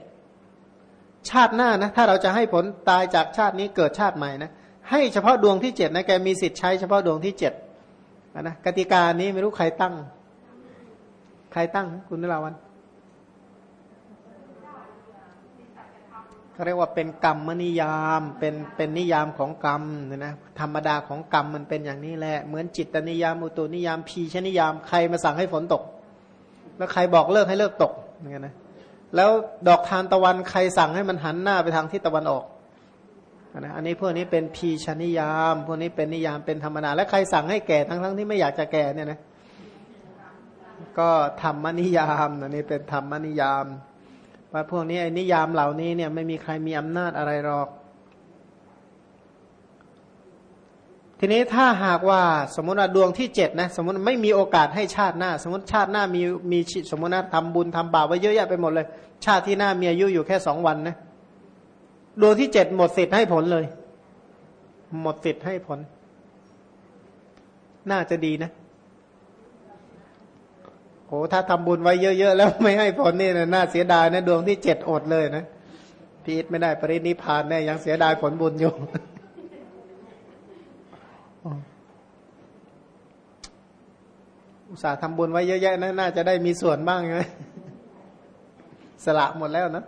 ชาติหน้านะถ้าเราจะให้ผลตายจากชาตินี้เกิดชาติใหม่นะให้เฉพาะดวงที่เจ็ดนะแกมีสิทธิ์ใช้เฉพาะดวงที่เจ็ดนะกติกานี้ไม่รู้ใครตั้ง ใครตั้งคุณนิราวัน เขาเรียกว่าเป็นกรรมนิยามเป็นเป็นนิยามของกรรมเนี่ยนะธรรมดาของกรรมมันเป็นอย่างนี้แหละเหมือนจิตนิยามอุตุนิยามพีชนิยามใครมาสั่งให้ฝนตก แล้วใครบอกเลิกให้เลิกตกเนกันนะแล้วดอกทานตะวันใครสั่งให้มันหันหน้าไปทางทิศตะวันออกนะอันนี้พวกนี้เป็นพีชนิยาม พวกนี้เป็นนิยามเป็นธรรมนาและใครสั่งให้แก่ทั้งทั้งที่ไม่อยากจะแก่เนี่ยนะก็ธรรมนิยามอันนี้เป็นธรรมนิยาม ว่าพวกนี้ไอ้นิยามเหล่านี้เนี่ยไม่มีใครมีอำนาจอะไรหรอก ทีนี้ถ้าหากว่าสมมติว่าดวงที่เจ็ดนะสมมติไม่มีโอกาสให้ชาติหน้า สมมติชาติหน้ามีมีสมมตินะทำบุญทำบาปไว้เยอะแยะไปหมดเลย ชาติที่หน้ามีอายุอยู่แค่สองวันนะดวงที่เจ็ดหมดสิทธิ์ให้ผลเลย หมดสิทธิ์ให้ผล น่าจะดีนะ โอ้ถ้าทำบุญไว้เยอะๆ แล้วไม่ให้ผลนี่นะน่าเสียดายนะดวงที่เจ็ดอดเลยนะพีทไม่ได้ปรินิพานแน่ยังเสียดายผลบุญอยู่อุตส่าห์ทำบุญไว้เยอะแยะนะน่าจะได้มีส่วนบ้างไงสละหมดแล้วนะ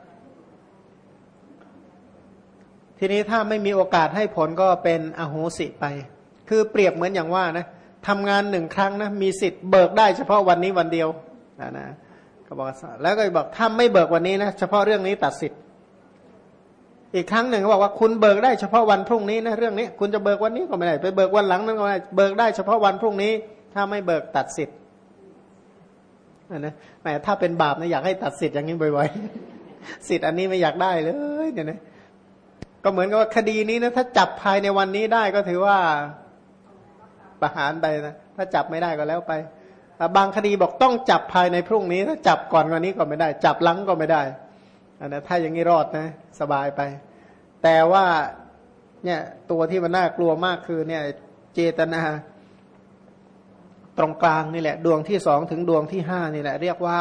ทีนี้ถ้าไม่มีโอกาสให้ผลก็เป็นอโหสิไป คือเปรียบเหมือนอย่างว่านะ ทำงานหนึ่งครั้งนะมีสิทธิ์เบิกได้เฉพาะวันนี้วันเดียวนะนะก็บอกแล้วก็บอกถ้าไม่เบิกวันนี้นะเฉพาะเรื่องนี้ตัดสิทธิ์อีกครั้งหนึ่งเขาบอกว่าคุณเบิกได้เฉพาะวันพรุ่งนี้นะเรื่องนี้ คุณจะเบิกวันนี้ก็ไม่ได้ไปเบิกวันหลังนั้นก็ไม่ได้เบิกได้เฉพาะวันพรุ่งนี้ ถ้าไม่เบิกตัดสิทธิ์นะแหมถ้าเป็นบาปนะอยากให้ตัดสิทธิ์อย่างนี้บ่อยๆสิทธิ์อันนี้ไม่อยากได้เลยเนี่ยนะก็เหมือนกับว่าคดีนี้นะถ้าจับภายในวันนี้ได้ก็ถือว่า ประหารไปนะถ้าจับไม่ได้ก็แล้วไปบางคดีบอกต้องจับภายในพรุ่งนี้ ถ้าจับก่อนวันนี้ก็ไม่ได้ จับหลังก็ไม่ได้อันนะถ้าอย่างนี้รอดนะ สบายไป แต่ว่าเนี่ยตัวที่มันน่ากลัวมากคือเนี่ยเจตนาตรงกลางนี่แหละ ดวงที่สองถึงดวงที่ห้านี่แหละ เรียกว่า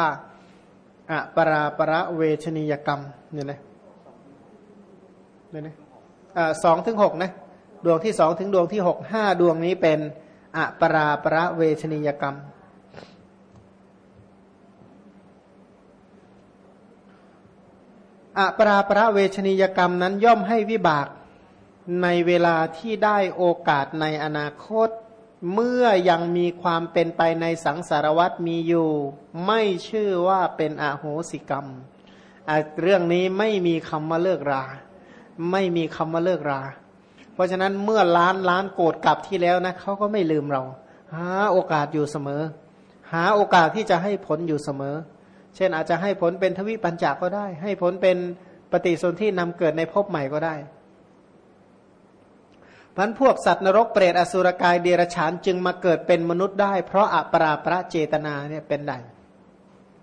อะปราประเวชนียกรรมเนี่ยนะเนี่ยนะสองถึงหกนะดวงที่สองถึงดวงที่หกห้าดวงนี้เป็น อปราประเวชนียกรรม อปราประเวชนียกรรมนั้นย่อมให้วิบากในเวลาที่ได้โอกาสในอนาคต เมื่อยังมีความเป็นไปในสังสารวัตมีอยู่ ไม่ชื่อว่าเป็นอโหสิกรรม เรื่องนี้ไม่มีคำว่าเลิกรา ไม่มีคำว่าเลิกรา เพราะฉะนั้นเมื่อล้านล้านโกรธกลับที่แล้วนะเขาก็ไม่ลืมเรา หาโอกาสอยู่เสมอ หาโอกาสที่จะให้ผลอยู่เสมอ เช่นอาจจะให้ผลเป็นทวิปัญจาก็ได้ ให้ผลเป็นปฏิสนธินำเกิดในภพใหม่ก็ได้พันพวกสัตว์นรกเปรตอสุรกายเดรัจฉานจึงมาเกิดเป็นมนุษย์ได้ เพราะอัปราประเจตนาเนี่ยเป็นได้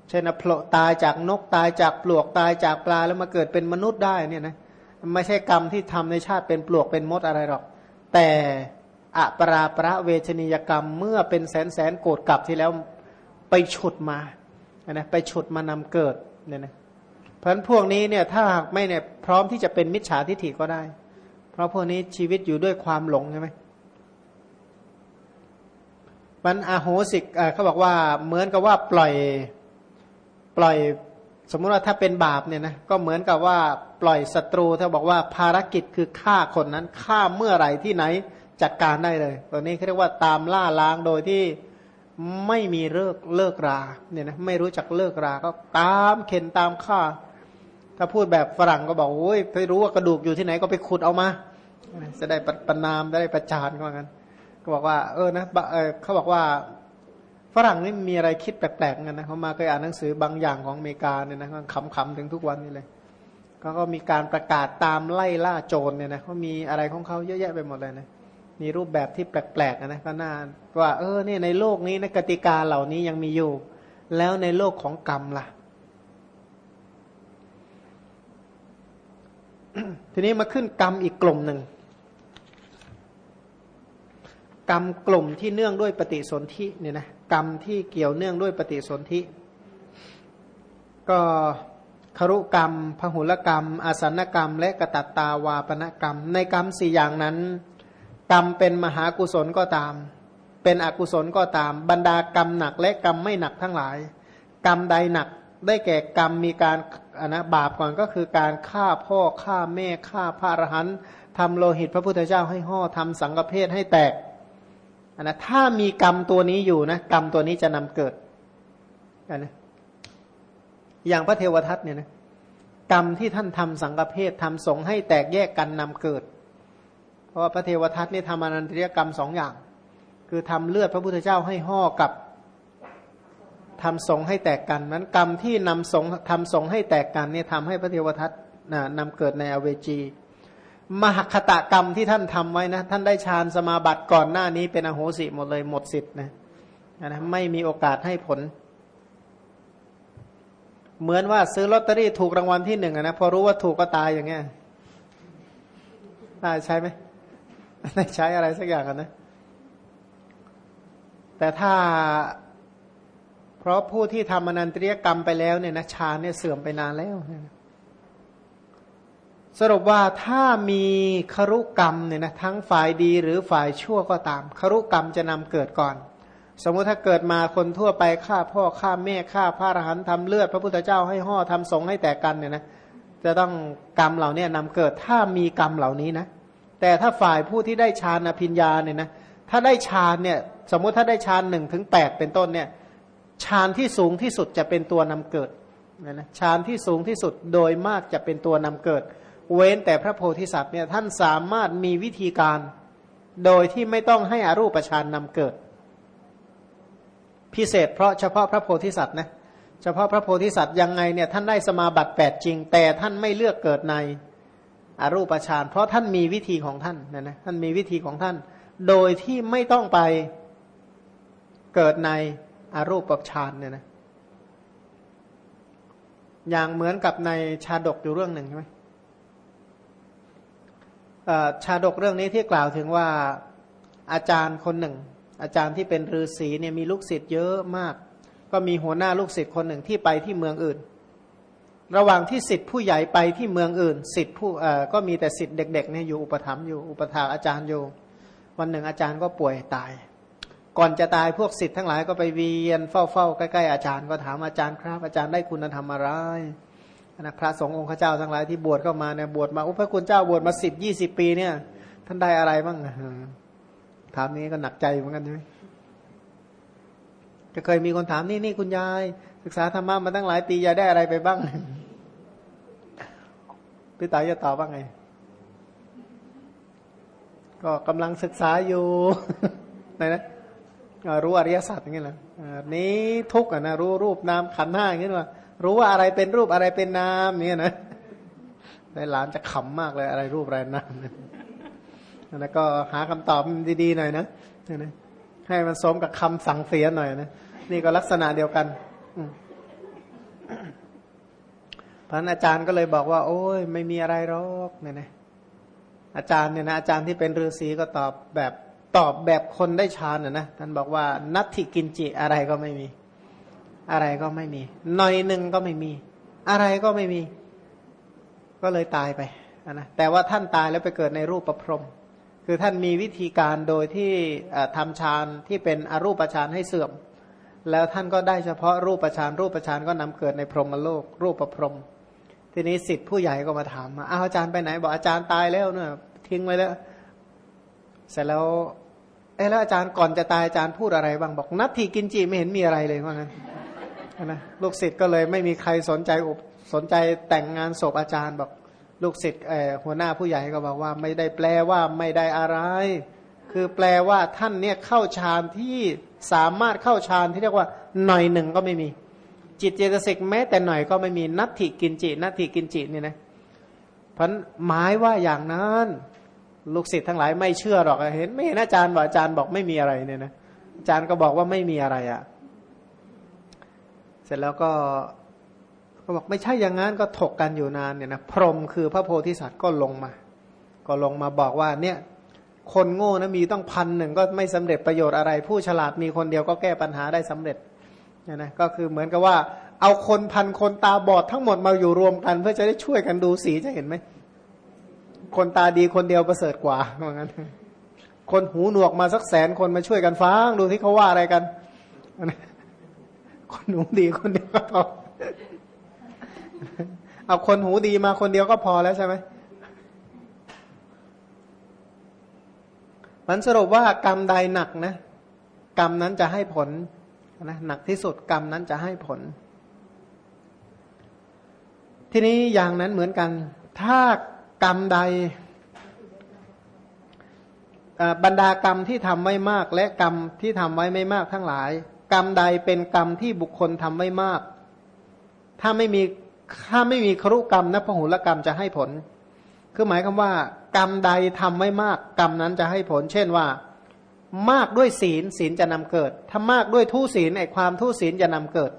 เช่นโผลตายจากนกตายจากปลวกตายจากปลาแล้วมาเกิดเป็นมนุษย์ได้เนี่ยนะ ไม่ใช่กรรมที่ทำในชาติเป็นปลวกเป็นมดอะไรหรอก แต่อปราประเวชนียกรรมเมื่อเป็นแสนแสนโกรธกลับที่แล้วไปฉุดมานะไปฉุดมานำเกิดเนี่ยนะเพราะฉะนั้นพวกนี้เนี่ยถ้าหากไม่เนี่ยพร้อมที่จะเป็นมิจฉาทิฏฐิก็ได้ เพราะพวกนี้ชีวิตอยู่ด้วยความหลงใช่ไหมมันอาโหสิกเขาบอกว่าเหมือนกับว่าปล่อยปล่อย สมมุติว่าถ้าเป็นบาปเนี่ยนะก็เหมือนกับว่าปล่อยศัตรูถ้าบอกว่าภารกิจคือฆ่าคนนั้นฆ่าเมื่อไหร่ที่ไหนจัดการได้เลยตัวนี้เขาเรียกว่าตามล่าล้างโดยที่ไม่มีเลิกเลิกราเนี่ยนะไม่รู้จักเลิกราก็ตามเข็นตามฆ่า ถ้าพูดแบบฝรั่งก็บอกโอ้ยไปรู้ว่ากระดูกอยู่ที่ไหนก็ไปขุดเอามา จะได้ประนามได้ประจานก็ว่ากันก็บอกว่า เออนะเขาบอกว่า ฝรั่งนี่มีอะไรคิดแปลกๆกันนะเขามาเคยอ่านหนังสือบางอย่างของอเมริกาเนี่ยนะขำๆถึงทุกวันนี้เลยเขาก็มีการประกาศตามไล่ล่าโจรเนี่ยนะเขามีอะไรของเขาเยอะแยะไปหมดเลยนะมีรูปแบบที่แปลกๆนะก็น่าว่าเออเนี่ยในโลกนี้นะกติกาเหล่านี้ยังมีอยู่ แล้วในโลกของกรรมล่ะ ทีนี้มาขึ้นกรรมอีกกลุ่มหนึ่งกรรมกลุ่มที่เนื่องด้วยปฏิสนธิเนี่ยนะ กรรมที่เกี่ยวเนื่องด้วยปฏิสนธิ ก็ครุกรรมพหุลกรรม อาสันกรรม และกตัตตาวาปณกรรม ในกรรมสี่อย่างนั้น กรรมเป็นมหากุศลก็ตาม เป็นอกุศลก็ตาม บรรดากรรมหนักและกรรมไม่หนักทั้งหลาย กรรมใดหนักได้แก่กรรมมีการอนะบาปก่อนก็คือการฆ่าพ่อฆ่าแม่ฆ่าพระอรหันต์ทำโลหิตพระพุทธเจ้าให้ห่อทำสังฆเพศให้แตก นะถ้ามีกรรมตัวนี้อยู่นะกรรมตัวนี้จะนำเกิดนะอย่างพระเทวทัตเนี่ยนะกรรมที่ท่านทำสังฆเพศทำสงให้แตกแยกกันนำเกิด เพราะว่าพระเทวทัตนี่ทำอนันตริยกรรมสองอย่าง คือทำเลือดพระพุทธเจ้าให้ห่อกับทำสงให้แตกกันนั้นกรรมที่นำสงทำสงให้แตกกันเนี่ยทำให้พระเทวทัตนำเกิดในอเวจี มหคตะกรรมที่ท่านทำไว้นะ ท่านได้ฌานสมาบัติก่อนหน้านี้เป็นอโหสิหมดเลยหมดสิทธิ์นะนะไม่มีโอกาสให้ผล เหมือนว่าซื้อลอตเตอรี่ถูกรางวัลที่หนึ่งนะพอรู้ว่าถูกก็ตายอย่างเงี้ยได้ใช้ไหมได้ใช้อะไรสักอย่างกันนะ แต่ถ้า เพราะผู้ที่ทำอนันตริยกรรมไปแล้วเนี่ยนะฌานเนี่ยเสื่อมไปนานแล้วเนี่ย สรุปว่าถ้ามีครุกรรมเนี่ยนะทั้งฝ่ายดีหรือฝ่ายชั่วก็ตาม ครุกรรมจะนำเกิดก่อน สมมุติถ้าเกิดมาคนทั่วไปฆ่าพ่อฆ่าแม่ฆ่าพระอรหันต์ทำเลือด พระพุทธเจ้าให้ห่อทำสงให้แตกกันเนี่ยนะจะต้องกรรมเหล่านี้นำเกิดถ้ามีกรรมเหล่านี้นะ แต่ถ้าฝ่ายผู้ที่ได้ฌานอภิญญาเนี่ยนะถ้าได้ฌานเนี่ยสมมุติถ้าได้ฌานหนึ่งถึงแปดเป็นต้นเนี่ยฌานที่สูงที่สุดจะเป็นตัวนำเกิดนะฌานที่สูงที่สุดโดยมากจะเป็นตัวนำเกิด เว้นแต่พระโพธิสัตว์เนี่ยท่านสามารถมีวิธีการโดยที่ไม่ต้องให้อรูปฌานนำเกิด พิเศษเพราะเฉพาะพระโพธิสัตว์นะเฉพาะพระโพธิสัตว์ยังไงเนี่ยท่านได้สมาบัติแปดจริง แต่ท่านไม่เลือกเกิดในอรูปฌานเพราะท่านมีวิธีของท่านนะนะท่านมีวิธีของท่าน โดยที่ไม่ต้องไปเกิดในอรูปฌานเนี่ยนะอย่างเหมือนกับในชาดกอยู่เรื่องหนึ่งใช่ไหม ชาดกเรื่องนี้ที่กล่าวถึงว่าอาจารย์คนหนึ่ง อาจารย์ที่เป็นฤาษีเนี่ยมีลูกศิษย์เยอะมาก ก็มีหัวหน้าลูกศิษย์คนหนึ่งที่ไปที่เมืองอื่น ระหว่างที่ศิษย์ผู้ใหญ่ไปที่เมืองอื่นศิษย์ผู้ก็มีแต่ศิษย์เด็กๆเนี่ยอยู่อุปถัมภ์อยู่อุปถาอาจารย์อยู่วันหนึ่งอาจารย์ก็ป่วยตาย ก่อนจะตายพวกศิษย์ทั้งหลายก็ไปเวียนเฝ้าๆใกล้ๆอาจารย์ก็ถามอาจารย์ครับ อาจารย์ได้คุณธรรมอะไร นะพระสงฆ์องค์เจ้าทั้งหลายที่บวชเข้ามาเนี่ยบวชมาอุปคุณเจ้าบวชมาสิบยี่สิบปีเนี่ย ท่านได้อะไรบ้างถามนี้ก็หนักใจเหมือนกันใช่ไหมจะเคยมีคนถามนี่นี่คุณยาย ศึกษาธรรมะมาตั้งหลายปียายได้อะไรไปบ้างพี่ตายจะตอบว่าไง ก็กำลังศึกษาอยู่ไหนนะรู้อริยสัจอย่างนี้แหละนี้ทุกข์นะรู้รูปนามขันห้าอย่างนี้ว่า รู้ว่าอะไรเป็นรูปอะไรเป็นนามเนี่ยนะได้หลานจะขำมากเลยอะไรรูปอะไรนั่นแล้วก็หาคำตอบดีๆหน่อยนะให้มันสมกับคำสั่งเสียหน่อยนะนี่ก็ลักษณะเดียวกันพันอาจารย์ก็เลยบอกว่า โอ้ยไม่มีอะไรหรอกเนี่ยนะอาจารย์เนี่ยนะอาจารย์ที่เป็นฤาษีก็ตอบแบบตอบแบบคนได้ฌานนะนะท่านบอกว่านัตถิกินจิอะไรก็ไม่มี อะไรก็ไม่มี หน่อยหนึ่งก็ไม่มี อะไรก็ไม่มี ก็เลยตายไปนะแต่ว่าท่านตายแล้วไปเกิดในรูปประพรมคือท่านมีวิธีการโดยที่ทำฌานที่เป็นอรูปฌานให้เสื่อม แล้วท่านก็ได้เฉพาะรูปฌานรูปฌานก็นำเกิดในพรหมโลก รูปประพรมทีนี้สิทธิ์ผู้ใหญ่ก็มาถามมาอ้าวอาจารย์ไปไหนบอกอาจารย์ตายแล้วเนี่ยทิ้งไว้แล้ว เสร็จแล้วเออแล้วอาจารย์ก่อนจะตายอาจารย์พูดอะไรบ้างบอก นัตทีกินจีไม่เห็นมีอะไรเลยว่างั้น นะลูกศิษย์ก็เลยไม่มีใครสนใจสนใจแต่งงานศพอาจารย์บอกลูกศิษย์หัวหน้าผู้ใหญ่ก็บอกว่า ไม่ได้แปลว่าไม่ได้อะไร คือแปลว่าท่านเนี่ยเข้าฌานที่สามารถเข้าฌานที่เรียกว่าหน่อยหนึ่งก็ไม่มี จิตเจตสิกแม้แต่หน่อยก็ไม่มีนัตถิกินจินัตถิกินจิเนี่ยนะพันหมายว่าอย่างนั้นลูกศิษย์ทั้งหลายไม่เชื่อหรอกเห็นไม่เห็นอาจารย์บอกอาจารย์บอกไม่มีอะไรเนี่ยนะอาจารย์ก็บอกว่าไม่มีอะไรอะ่ะ สร็จแล้วก็ก็บอกไม่ใช่อย่างนั้นก็ถกกันอยู่นานเนี่ยนะพรหมคือพระโพธิสัตว์ก็ลงมา ก็ลงมาบอกว่าเนี่ยคนโง่นะมีต้องพันหนึ่งก็ไม่สำเร็จประโยชน์อะไร ผู้ฉลาดมีคนเดียวก็แก้ปัญหาได้สำเร็จเนี่ยนะก็คือเหมือนกับว่า เอาคนพันคนตาบอดทั้งหมดมาอยู่รวมกัน เพื่อจะได้ช่วยกันดูสีจะเห็นไหมคนตาดีคนเดียวประเสริฐกว่าเหมือนกันคนหูหนวกมาสักแสนคนมาช่วยกันฟังดูที่เขาว่าอะไรกัน คนหูดีคนเดียวก็พอ เอาคนหูดีมาคนเดียวก็พอแล้วใช่ไหมมันสรุปว่ากรรมใดหนักนะ กรรมนั้นจะให้ผลนะหนักที่สุดกรรมนั้นจะให้ผล ทีนี้อย่างนั้นเหมือนกัน ถ้ากรรมใดบรรดากรรมที่ทำไว้มาก และกรรมที่ทำไว้ไม่มากทั้งหลาย กรรมใดเป็นกรรมที่บุคคลทำไว้มาก ถ้าไม่มีถ้าไม่มีครุกรรมนะพหุลกรรมจะให้ผล คือหมายคำว่า กรรมใดทำไว้มาก กรรมนั้นจะให้ผล เช่นว่า มากด้วยศีลศีลจะนำเกิด ถ้ามากด้วยทุศีลไอความทุศีลจะนำเกิด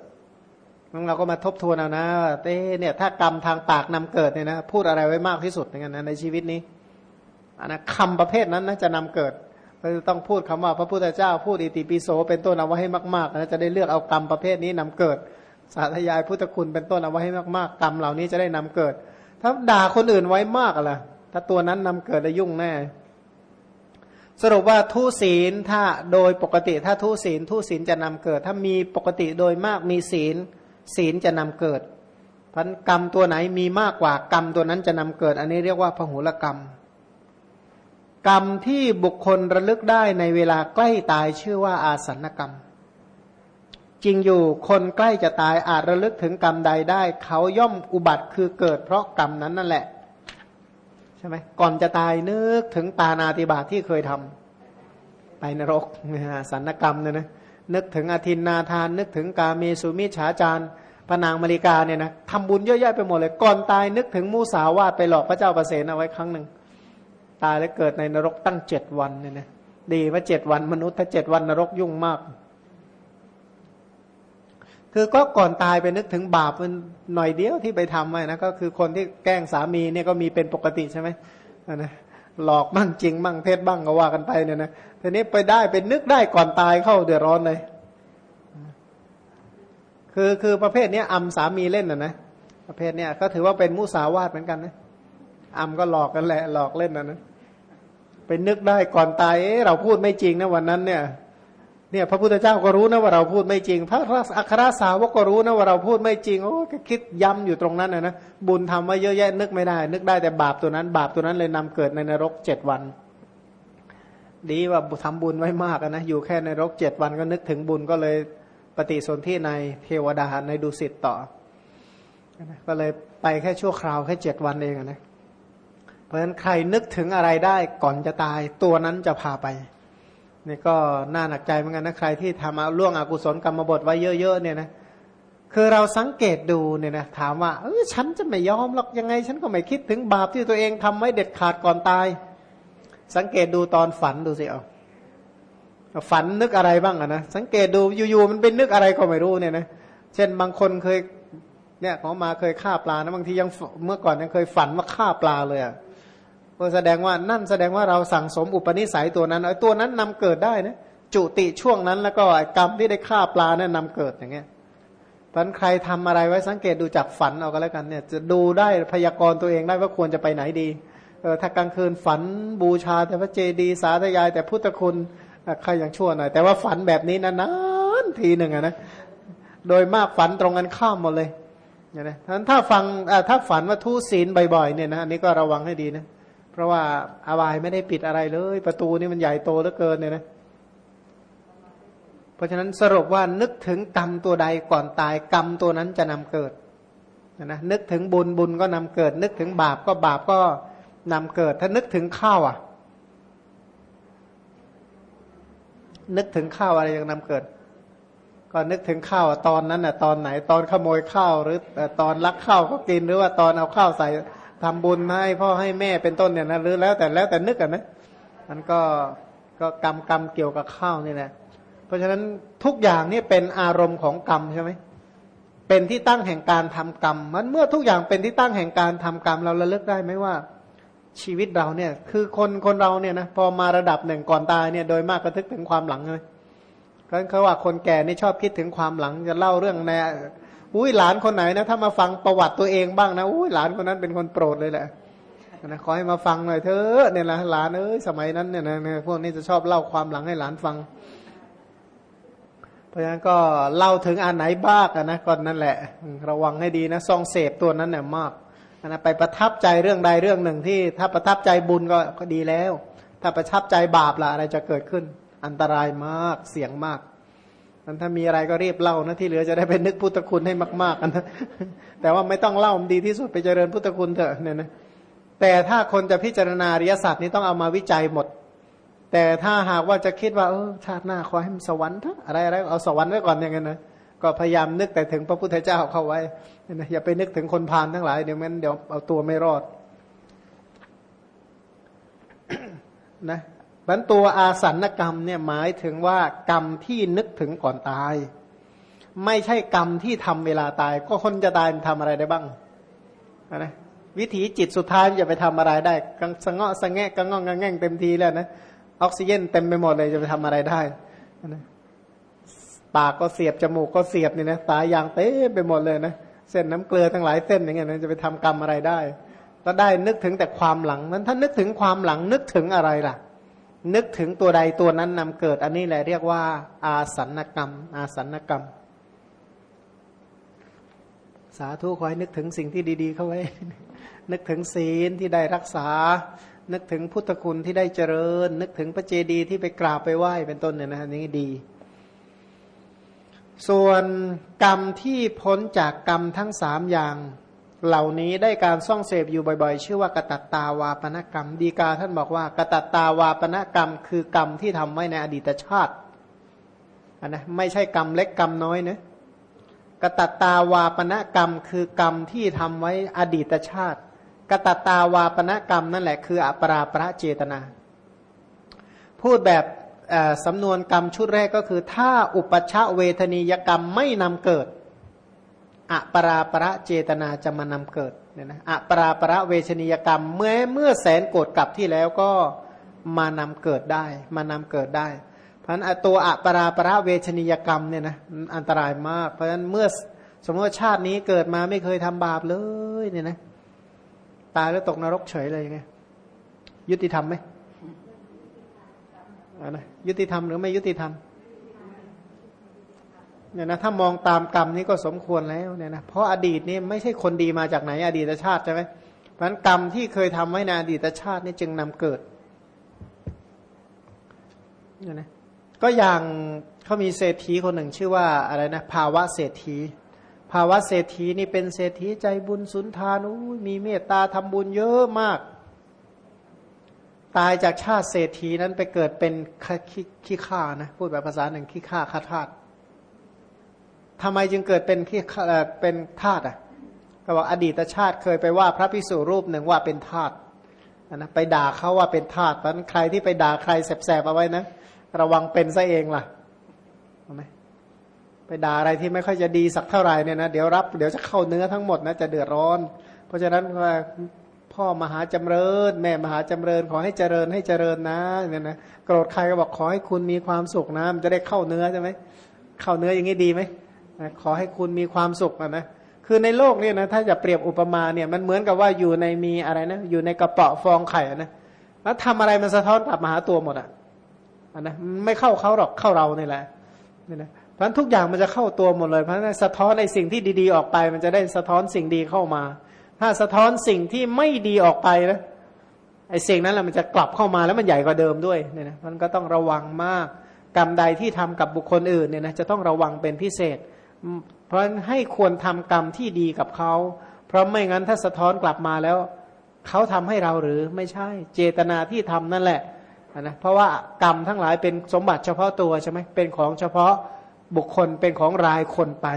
เราก็มาทบทวนเอานะเต้เนี่ยถ้ากรรมทางปากนำเกิดเนี่ยนะพูดอะไรไว้มากที่สุดอย่างนั้นในชีวิตนี้อันนะคำประเภทนั้นนะจะนำเกิด ต้องพูดคำว่าพระพุทธเจ้าพูดอิติปิโสเป็นต้นเอาไว้ให้มากๆนะจะได้เลือกเอากรรมประเภทนี้นำเกิด สาธยายพุทธคุณเป็นต้นเอาไว้ให้มากๆกรรมเหล่านี้จะได้นำเกิด ถ้าด่าคนอื่นไว้มากล่ะ ถ้าตัวนั้นนำเกิดได้ยุ่งแน่ สรุปว่าทุศีลถ้าโดยปกติถ้าทุศีลทุศีลจะนำเกิด ถ้ามีปกติโดยมากมีศีล ศีลจะนำเกิดพันกรรมตัวไหนมีมากกว่ากรรมตัวนั้นจะนำเกิด อันนี้เรียกว่าพหุลกรรม กรรมที่บุคคลระลึกได้ในเวลาใกล้ตายชื่อว่าอาสันกรรม จริงอยู่คนใกล้จะตายอาจระลึกถึงกรรมใดได้ เขาย่อมอุบัติคือเกิดเพราะกรรมนั้นนั่นแหละใช่ไหมก่อนจะตายนึกถึงปานาติบาตที่เคยทำไปนรกสันนกรรมเนี่ยนะนึกถึงอธินนาทาน นึกถึงกาเมสุมิฉาจารพนางมาริกาเนี่ยนะทำบุญเยอะแยะไปหมดเลย ก่อนตายนึกถึงมูสาวาดไปหลอกพระเจ้าประเสนเอาไว้ครั้งหนึ่ง ตายแล้วเกิดในนรกตั้งเจ็ดวันเนี่ยนะดีว่าเจ็ดวันมนุษย์ถ้าเจ็ดวันนรกยุ่งมาก คือก็ก่อนตายไปนึกถึงบาปมันหน่อยเดียวที่ไปทำไว้นะก็คือคนที่แกล้งสามีเนี่ยก็มีเป็นปกติใช่ไหมนะหลอกบ้างจริงบ้างเท็จบ้างก็ว่ากันไปเนี่ยนะทีนี้ไปได้เป็นนึกได้ก่อนตายเข้าเดือดร้อนเลย คือคือประเภทนี้อำสามีเล่นนะนะประเภทเนี้ยก็ถือว่าเป็นมุสาวาทเหมือนกันนะอำก็หลอกกันแหละหลอกเล่นนะนะ ไปนึกได้ก่อนตายเอ๊เราพูดไม่จริงนะวันนั้นเนี่ยเนี่ยพระพุทธเจ้าก็รู้นะว่าเราพูดไม่จริง พระอัครสาวกก็รู้นะว่าเราพูดไม่จริงโอ้ก็คิดย้ำอยู่ตรงนั้นนะนะบุญทำไว้เยอะแยะนึกไม่ได้ นึกได้แต่บาปตัวนั้น บาปตัวนั้นเลยนำเกิดในนรกเจ็ดวัน ดีว่าทำบุญไว้มากนะอยู่แค่ในนรกเจ็ดวันก็นึกถึงบุญก็เลยปฏิสนธิในเทวดาในดุสิตต่อก็เลยไปแค่ชั่วคราวแค่เจ็ดวันเองนะ เพราะฉะนั้นใครนึกถึงอะไรได้ก่อนจะตายตัวนั้นจะพาไปนี่ก็น่าหนักใจเหมือนกันนะใครที่ทำเอาล่วงอกุศลกรรมบทไว้เยอะๆเนี่ยนะคือเราสังเกตดูเนี่ยนะถามว่าเออฉันจะไม่ยอมหรอกยังไง ฉันก็ไม่คิดถึงบาปที่ตัวเองทำไว้เด็ดขาดก่อนตาย สังเกตดูตอนฝันดูสิเอาฝันนึกอะไรบ้างอะนะสังเกตดูอยู่ๆมันเป็นนึกอะไรก็ไม่รู้เนี่ยนะเช่นบางคนเคยเนี่ยของมาเคยฆ่าปลานะบางทียังเมื่อก่อนยังเคยฝันว่าฆ่าปลาเลยอะ ก็แสดงว่านั่นแสดงว่าเราสั่งสมอุปนิสัยตัวนั้นไอ้ตัวนั้นนำเกิดได้นะจุติช่วงนั้นแล้วก็กรรมที่ได้ฆ่าปลาเนี่ยนำเกิดอย่างเงี้ยพันใครทำอะไรไว้สังเกตดูจากฝันเอาก็แล้วกันเนี่ยจะดูได้พยากรณ์ตัวเองได้ว่าควรจะไปไหนดีเออถ้ากลางคืนฝันบูชาแต่พระเจดีสาธยาย แต่พุทธคุณใครยังชั่วหน่อย แต่ว่าฝันแบบนี้นานๆทีหนึ่งนะโดยมากฝันตรงกันข้ามหมดเลยเนี่ยนะท่านถ้าฟังถ้าฝันว่าทุศีลบ่อยๆเนี่ยนะอันนี้ก็ระวังให้ดีนะ เพราะว่าอาวายไม่ได้ปิดอะไรเลย ประตูนี่มันใหญ่โตเหลือเกินเนี่ยนะเพราะฉะนั้นสรุปว่านึกถึงกรรมตัวใดก่อนตายกรรมตัวนั้นจะนำเกิดนะนึกถึงบุญบุญก็นำเกิด นึกถึงบาปก็บาปก็นำเกิด ถ้านึกถึงข้าวอะ นึกถึงข้าวอะไรยังนำเกิด ก็นึกถึงข้าวตอนนั้นน่ะตอนไหน ตอนขโมยข้าวหรือตอนลักข้าวก็กินหรือว่าตอนเอาข้าวใส่ ทำบุญให้พ่อให้แม่เป็นต้นเนี่ยนะหรือแล้วแต่แล้วแต่นึกกันนะมันก็ก็กรรมกรรมเกี่ยวกับข้าวนี่แหละเพราะฉะนั้นทุกอย่างนี่เป็นอารมณ์ของกรรมใช่ไหมเป็นที่ตั้งแห่งการทำกรรม มันเมื่อทุกอย่างเป็นที่ตั้งแห่งการทำกรรมเราระลึกได้ไหมว่า ชีวิตเราเนี่ย คือคนคนเราเนี่ยนะพอมาระดับหนึ่งก่อนตายเนี่ยโดยมากก็ทึกถึงความหลังเลยเขาว่าคนแก่นี่ชอบคิดถึงความหลังจะเล่าเรื่องใน อุ้ยหลานคนไหนนะถ้ามาฟังประวัติตัวเองบ้างนะอุ้ยหลานคนนั้นเป็นคนโปรดเลยแหละนะขอให้มาฟังหน่อยเถอะเนี่ยนะหลานเอ้ยสมัยนั้นเนี่ยนะพวกนี้จะชอบเล่าความหลังให้หลานฟัง เพราะฉะนั้นก็เล่าถึงอันไหนบ้างนะก่อนนั่นแหละ ระวังให้ดีนะซองเสพตัวนั้นเนี่ยมากนะไปประทับใจเรื่องใดเรื่องหนึ่งที่ ถ้าประทับใจบุญก็ก็ดีแล้ว ถ้าประทับใจบาปละอะไรจะเกิดขึ้น อันตรายมากเสี่ยงมาก มันถ้ามีอะไรก็รีบเล่านะที่เหลือจะได้ไปนึกพุทธคุณให้มากๆกันนะแต่ว่าไม่ต้องเล่ามันดีที่สุดไปเจริญพุทธคุณเถอะเนี่ยนะแต่ถ้าคนจะพิจารณาอริยศาสัจนี้ต้องเอามาวิจัยหมด แต่ถ้าหากว่าจะคิดว่าเออชาติหน้าขอให้มันสวรรค์เถอะอะไรอะไรเอาสวรรค์ไว้ก่อนอย่างนั้นนะก็พยายามนึกแต่ถึงพระพุทธเจ้าเข้าไว้นะอย่าไปนึกถึงคนพาลทั้งหลายเดี๋ยวมันเดี๋ยวเอาตัวไม่รอดนะ มันตัวอาสันกรรมเนี่ยหมายถึงว่ากรรมที่นึกถึงก่อนตาย ไม่ใช่กรรมที่ทำเวลาตาย ก็คนจะตายมันทำอะไรได้บ้างนะวิถีจิตสุดท้ายจะไปทำอะไรได้กังสงาะสงแงะกังงองกังแง่งเต็มทีแล้วนะออกซิเจนเต็มไปหมดเลยจะไปทำอะไรได้นะปากก็เสียบจมูกก็เสียบนี่นะตายอย่างเต้ไปหมดเลยนะเส้นน้ำเกลือทั้งหลายเส้นอย่างเงี้ยนะจะไปทำกรรมอะไรได้ ก็ได้นึกถึงแต่ความหลังนั้นถ้านึกถึงความหลังนึกถึงอะไรล่ะ นึกถึงตัวใดตัวนั้นนำเกิด อันนี้แหละเรียกว่า อาสันกรรม อาสันกรรม สาธุขอให้นึกถึงสิ่งที่ดี ๆ เข้าไว้ นึกถึงศีลที่ได้รักษา นึกถึงพุทธคุณที่ได้เจริญ นึกถึงพระเจดีย์ที่ไปกราบไปไหว้เป็นต้นเนี่ยนะนี่ดี ส่วนกรรมที่พ้นจากกรรมทั้งสามอย่าง เหล่านี้ได้การซ่องเสพอยู่บ่อยๆ ชื่อว่ากตัตตาวาปนกรรม ดีกาท่านบอกว่ากตัตตาวาปนกรรม คือกรรมที่ทำไว้ในอดีตชาตินนะไม่ใช่กรรมเล็กกรรมน้อยนะกตัตตาวาปนกรรม คือกรรมที่ทำไว้อดีตชาติ กตัตตาวาปนกรรมนั่นแหละคืออปราประเจตนา พูดแบบสำนวนกรรมชุดแรกก็คือ ถ้าอุปชาเวทนียกรรมไม่นำเกิด อปราประเจตนาจะมานำเกิดเนี่ยนะอปราประเวชนียกรรมเมื่อเมื่อแสนโกรธกลับที่แล้วก็มานำเกิดได้ มานำเกิดได้ เพราะฉะนั้นตัวอปราประเวชนียกรรมเนี่ยนะอันตรายมาก เพราะฉะนั้นเมื่อสมมติว่าชาตินี้เกิดมาไม่เคยทำบาปเลยเนี่ยนะตายแล้วตกนรกเฉยเลยยังไงยุติธรรมไหมยุติธรรมหรือไม่ยุติธรรม เนี่ยนะถ้ามองตามกรรมนี้ก็สมควรแล้วเนี่ยนะเพราะอดีตนี่ไม่ใช่คนดีมาจากไหนอดีตชาติใช่ไหมเพราะนั้นกรรมที่เคยทำไว้ในอดีตชาตินี่จึงนำเกิดเนี่ยนะก็อย่างเขามีเศรษฐีคนหนึ่งชื่อว่าอะไรนะภาวะเศรษฐี ภาวะเศรษฐีนี่เป็นเศรษฐีใจบุญสุนทานุมีเมตตาทำบุญเยอะมาก ตายจากชาติเศรษฐีนั้นไปเกิดเป็นขี้ข้านะพูดแบบภาษาหนึ่งขี้ข้าคาทาต ทำไมจึงเกิดเป็นที่เป็นทาตุอะก็บอกอดีตชาติเคยไปว่าพระพิสุรูปหนึ่งว่าเป็นทาตุนะไปด่าเขาว่าเป็นทาตุเพราะนั้นใครที่ไปด่าใครแสบๆเอาไว้นะระวังเป็นซะเองล่ะเห็นไหมไปด่าอะไรที่ไม่ค่อยจะดีสักเท่าไหร่เนี่ยนะเดี๋ยวรับเดี๋ยวจะเข้าเนื้อทั้งหมดนะจะเดือดร้อน เพราะฉะนั้นพ่อมหาจำเริญ แม่มหาจำเริญขอให้เจริญให้เจริญนะเนี่ยนะโกรธใครก็บอกขอให้คุณมีความสุขนะมันจะได้เข้าเนื้อใช่ไหมเข้าเนื้ออย่างนี้ดีไหม ขอให้คุณมีความสุขนะคือในโลกเนี่ยนะถ้าจะเปรียบอุปมาเนี่ยมันเหมือนกับว่าอยู่ในมีอะไรนะอยู่ในกระเป๋าฟองไข่นะแล้วทำอะไรมันสะท้อนกลับมาหาตัวหมดอะนะไม่เข้าเขาหรอกเข้าเรานี่แหละนี่นะเพราะทุกอย่างมันจะเข้าตัวหมดเลยเพราะฉะนั้นสะท้อนในสิ่งที่ดีๆออกไป มันจะได้สะท้อนสิ่งดีเข้ามา ถ้าสะท้อนสิ่งที่ไม่ดีออกไปนะไอ้สิ่งนั้นแหละมันจะกลับเข้ามาแล้วมันใหญ่กว่าเดิมด้วยเนี่ยนะมันก็ต้องระวังมากกรรมใดที่ทำกับบุคคลอื่นเนี่ยนะจะต้องระวังเป็นพิเศษ เพราะให้ควรทำกรรมที่ดีกับเขา เพราะไม่งั้นถ้าสะท้อนกลับมาแล้ว เขาทำให้เราหรือไม่ใช่ เจตนาที่ทำนั่นแหละนะเพราะว่ากรรมทั้งหลายเป็นสมบัติเฉพาะตัวใช่ไหมเป็นของเฉพาะบุคคลเป็นของรายคนไป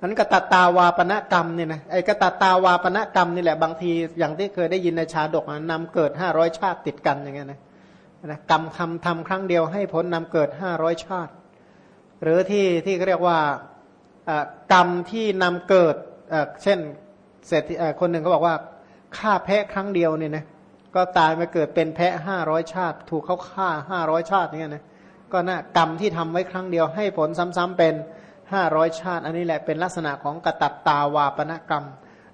นั้นกตัตตาวาปณกรรมเนี่ยนะไอ้กตัตตาวาปณกรรมนี่แหละบางทีอย่างที่เคยได้ยินในชาดกนำเกิดห้าร้อยชาติติดกันอย่างเงี้ยนะนะกรรมทำทำครั้งเดียวให้ผลนำเกิดห้าร้อยชาติ หรือที่ที่เรียกว่ากรรมที่นำเกิดเช่นเศรษฐีคนหนึ่งเขาบอกว่าฆ่าแพะครั้งเดียวเนี่ยนะก็ตายมาเกิดเป็นแพะห้าร้อยชาติ ถูกเขาฆ่าห้าร้อยชาติเนี่ยนะก็น่ากรรมที่ทำไว้ครั้งเดียวให้ผลซ้ำๆเป็นห้าร้อยชาติ อันนี้แหละเป็นลักษณะของกตัตตาวาปณกรรม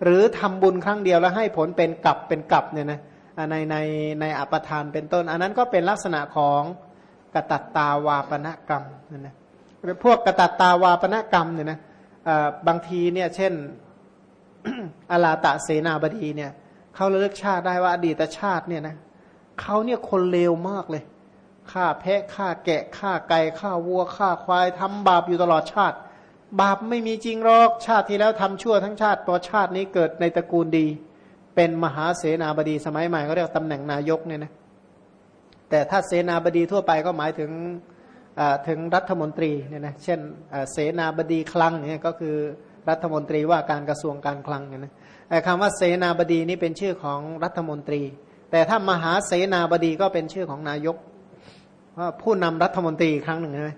หรือทำบุญครั้งเดียวแล้วให้ผลเป็นกลับเป็นกลับเนี่ยนะในในในอัปทานเป็นต้น อันนั้นก็เป็นลักษณะของกตัตตาวาปณกรรมนั่นนะ พวกกตัตตาวาปณกรรมเนี่ยนะบางทีเนี่ยเช่นอาลาตะเสนาบดีเนี่ยเขาเลือกชาติได้ว่าอดีตชาติเนี่ยนะเขาเนี่ยคนเลวมากเลยฆ่าแพะฆ่าแกะฆ่าไก่ฆ่าวัวฆ่าควายทำบาปอยู่ตลอดชาติ บาปไม่มีจริงหรอกชาติที่แล้วทำชั่วทั้งชาติตัวชาตินี้เกิดในตระกูลดี เป็นมหาเสนาบดีสมัยใหม่ก็เรียกตำแหน่งนายกเนี่ยนะแต่ถ้าเสนาบดีทั่วไปก็หมายถึง ถึงรัฐมนตรีเนี่ยนะเช่นเสนาบดีคลังเนี่ยก็คือรัฐมนตรีว่าการกระทรวงการคลังเนี่ยนะคำว่าเสนาบดีนี่เป็นชื่อของรัฐมนตรี แต่ถ้ามหาเสนาบดีก็เป็นชื่อของนายกว่าผู้นำรัฐมนตรีครั้งหนึ่งใช่ไหม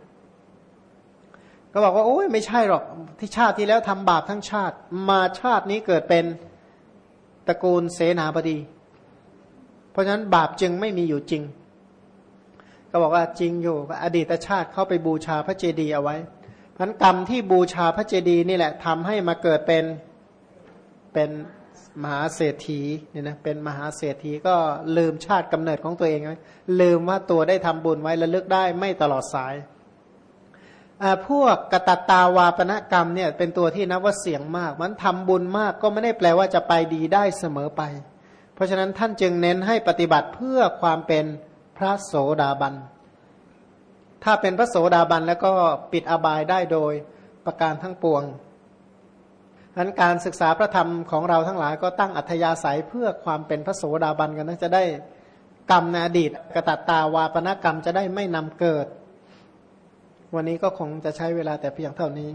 ก็บอกว่าโอ้ยไม่ใช่หรอกที่ชาติที่แล้วทำบาปทั้งชาติ มาชาตินี้เกิดเป็นตระกูลเสนาบดี เพราะฉะนั้นบาปจึงไม่มีอยู่จริง ก็บอกว่าจริงอยู่อดีตชาติเข้าไปบูชาพระเจดีย์เอาไว้พันกรรมที่บูชาพระเจดีย์นี่แหละทำให้มาเกิดเป็นเป็นมหาเศรษฐีเนี่ยนะเป็นมหาเศรษฐีก็ลืมชาติกำเนิดของตัวเองไว้ลืมว่าตัวได้ทำบุญไว้ระลึกได้ไม่ตลอดสายพวกกตัตตาวาปณกรรมเนี่ยเป็นตัวที่นับว่าเสี่ยงมาก มันทำบุญมากก็ไม่ได้แปลว่าจะไปดีได้เสมอไป เพราะฉะนั้นท่านจึงเน้นให้ปฏิบัติเพื่อความเป็น พระโสดาบัน ถ้าเป็นพระโสดาบันแล้วก็ปิดอบายได้โดยประการทั้งปวงนั้นการศึกษาพระธรรมของเราทั้งหลายก็ตั้งอัธยาศัยเพื่อความเป็นพระโสดาบันกันนะจะได้กรรมในอดีตกระตัตตาวาปนกรรมจะได้ไม่นำเกิด วันนี้ก็คงจะใช้เวลาแต่เพียงเท่านี้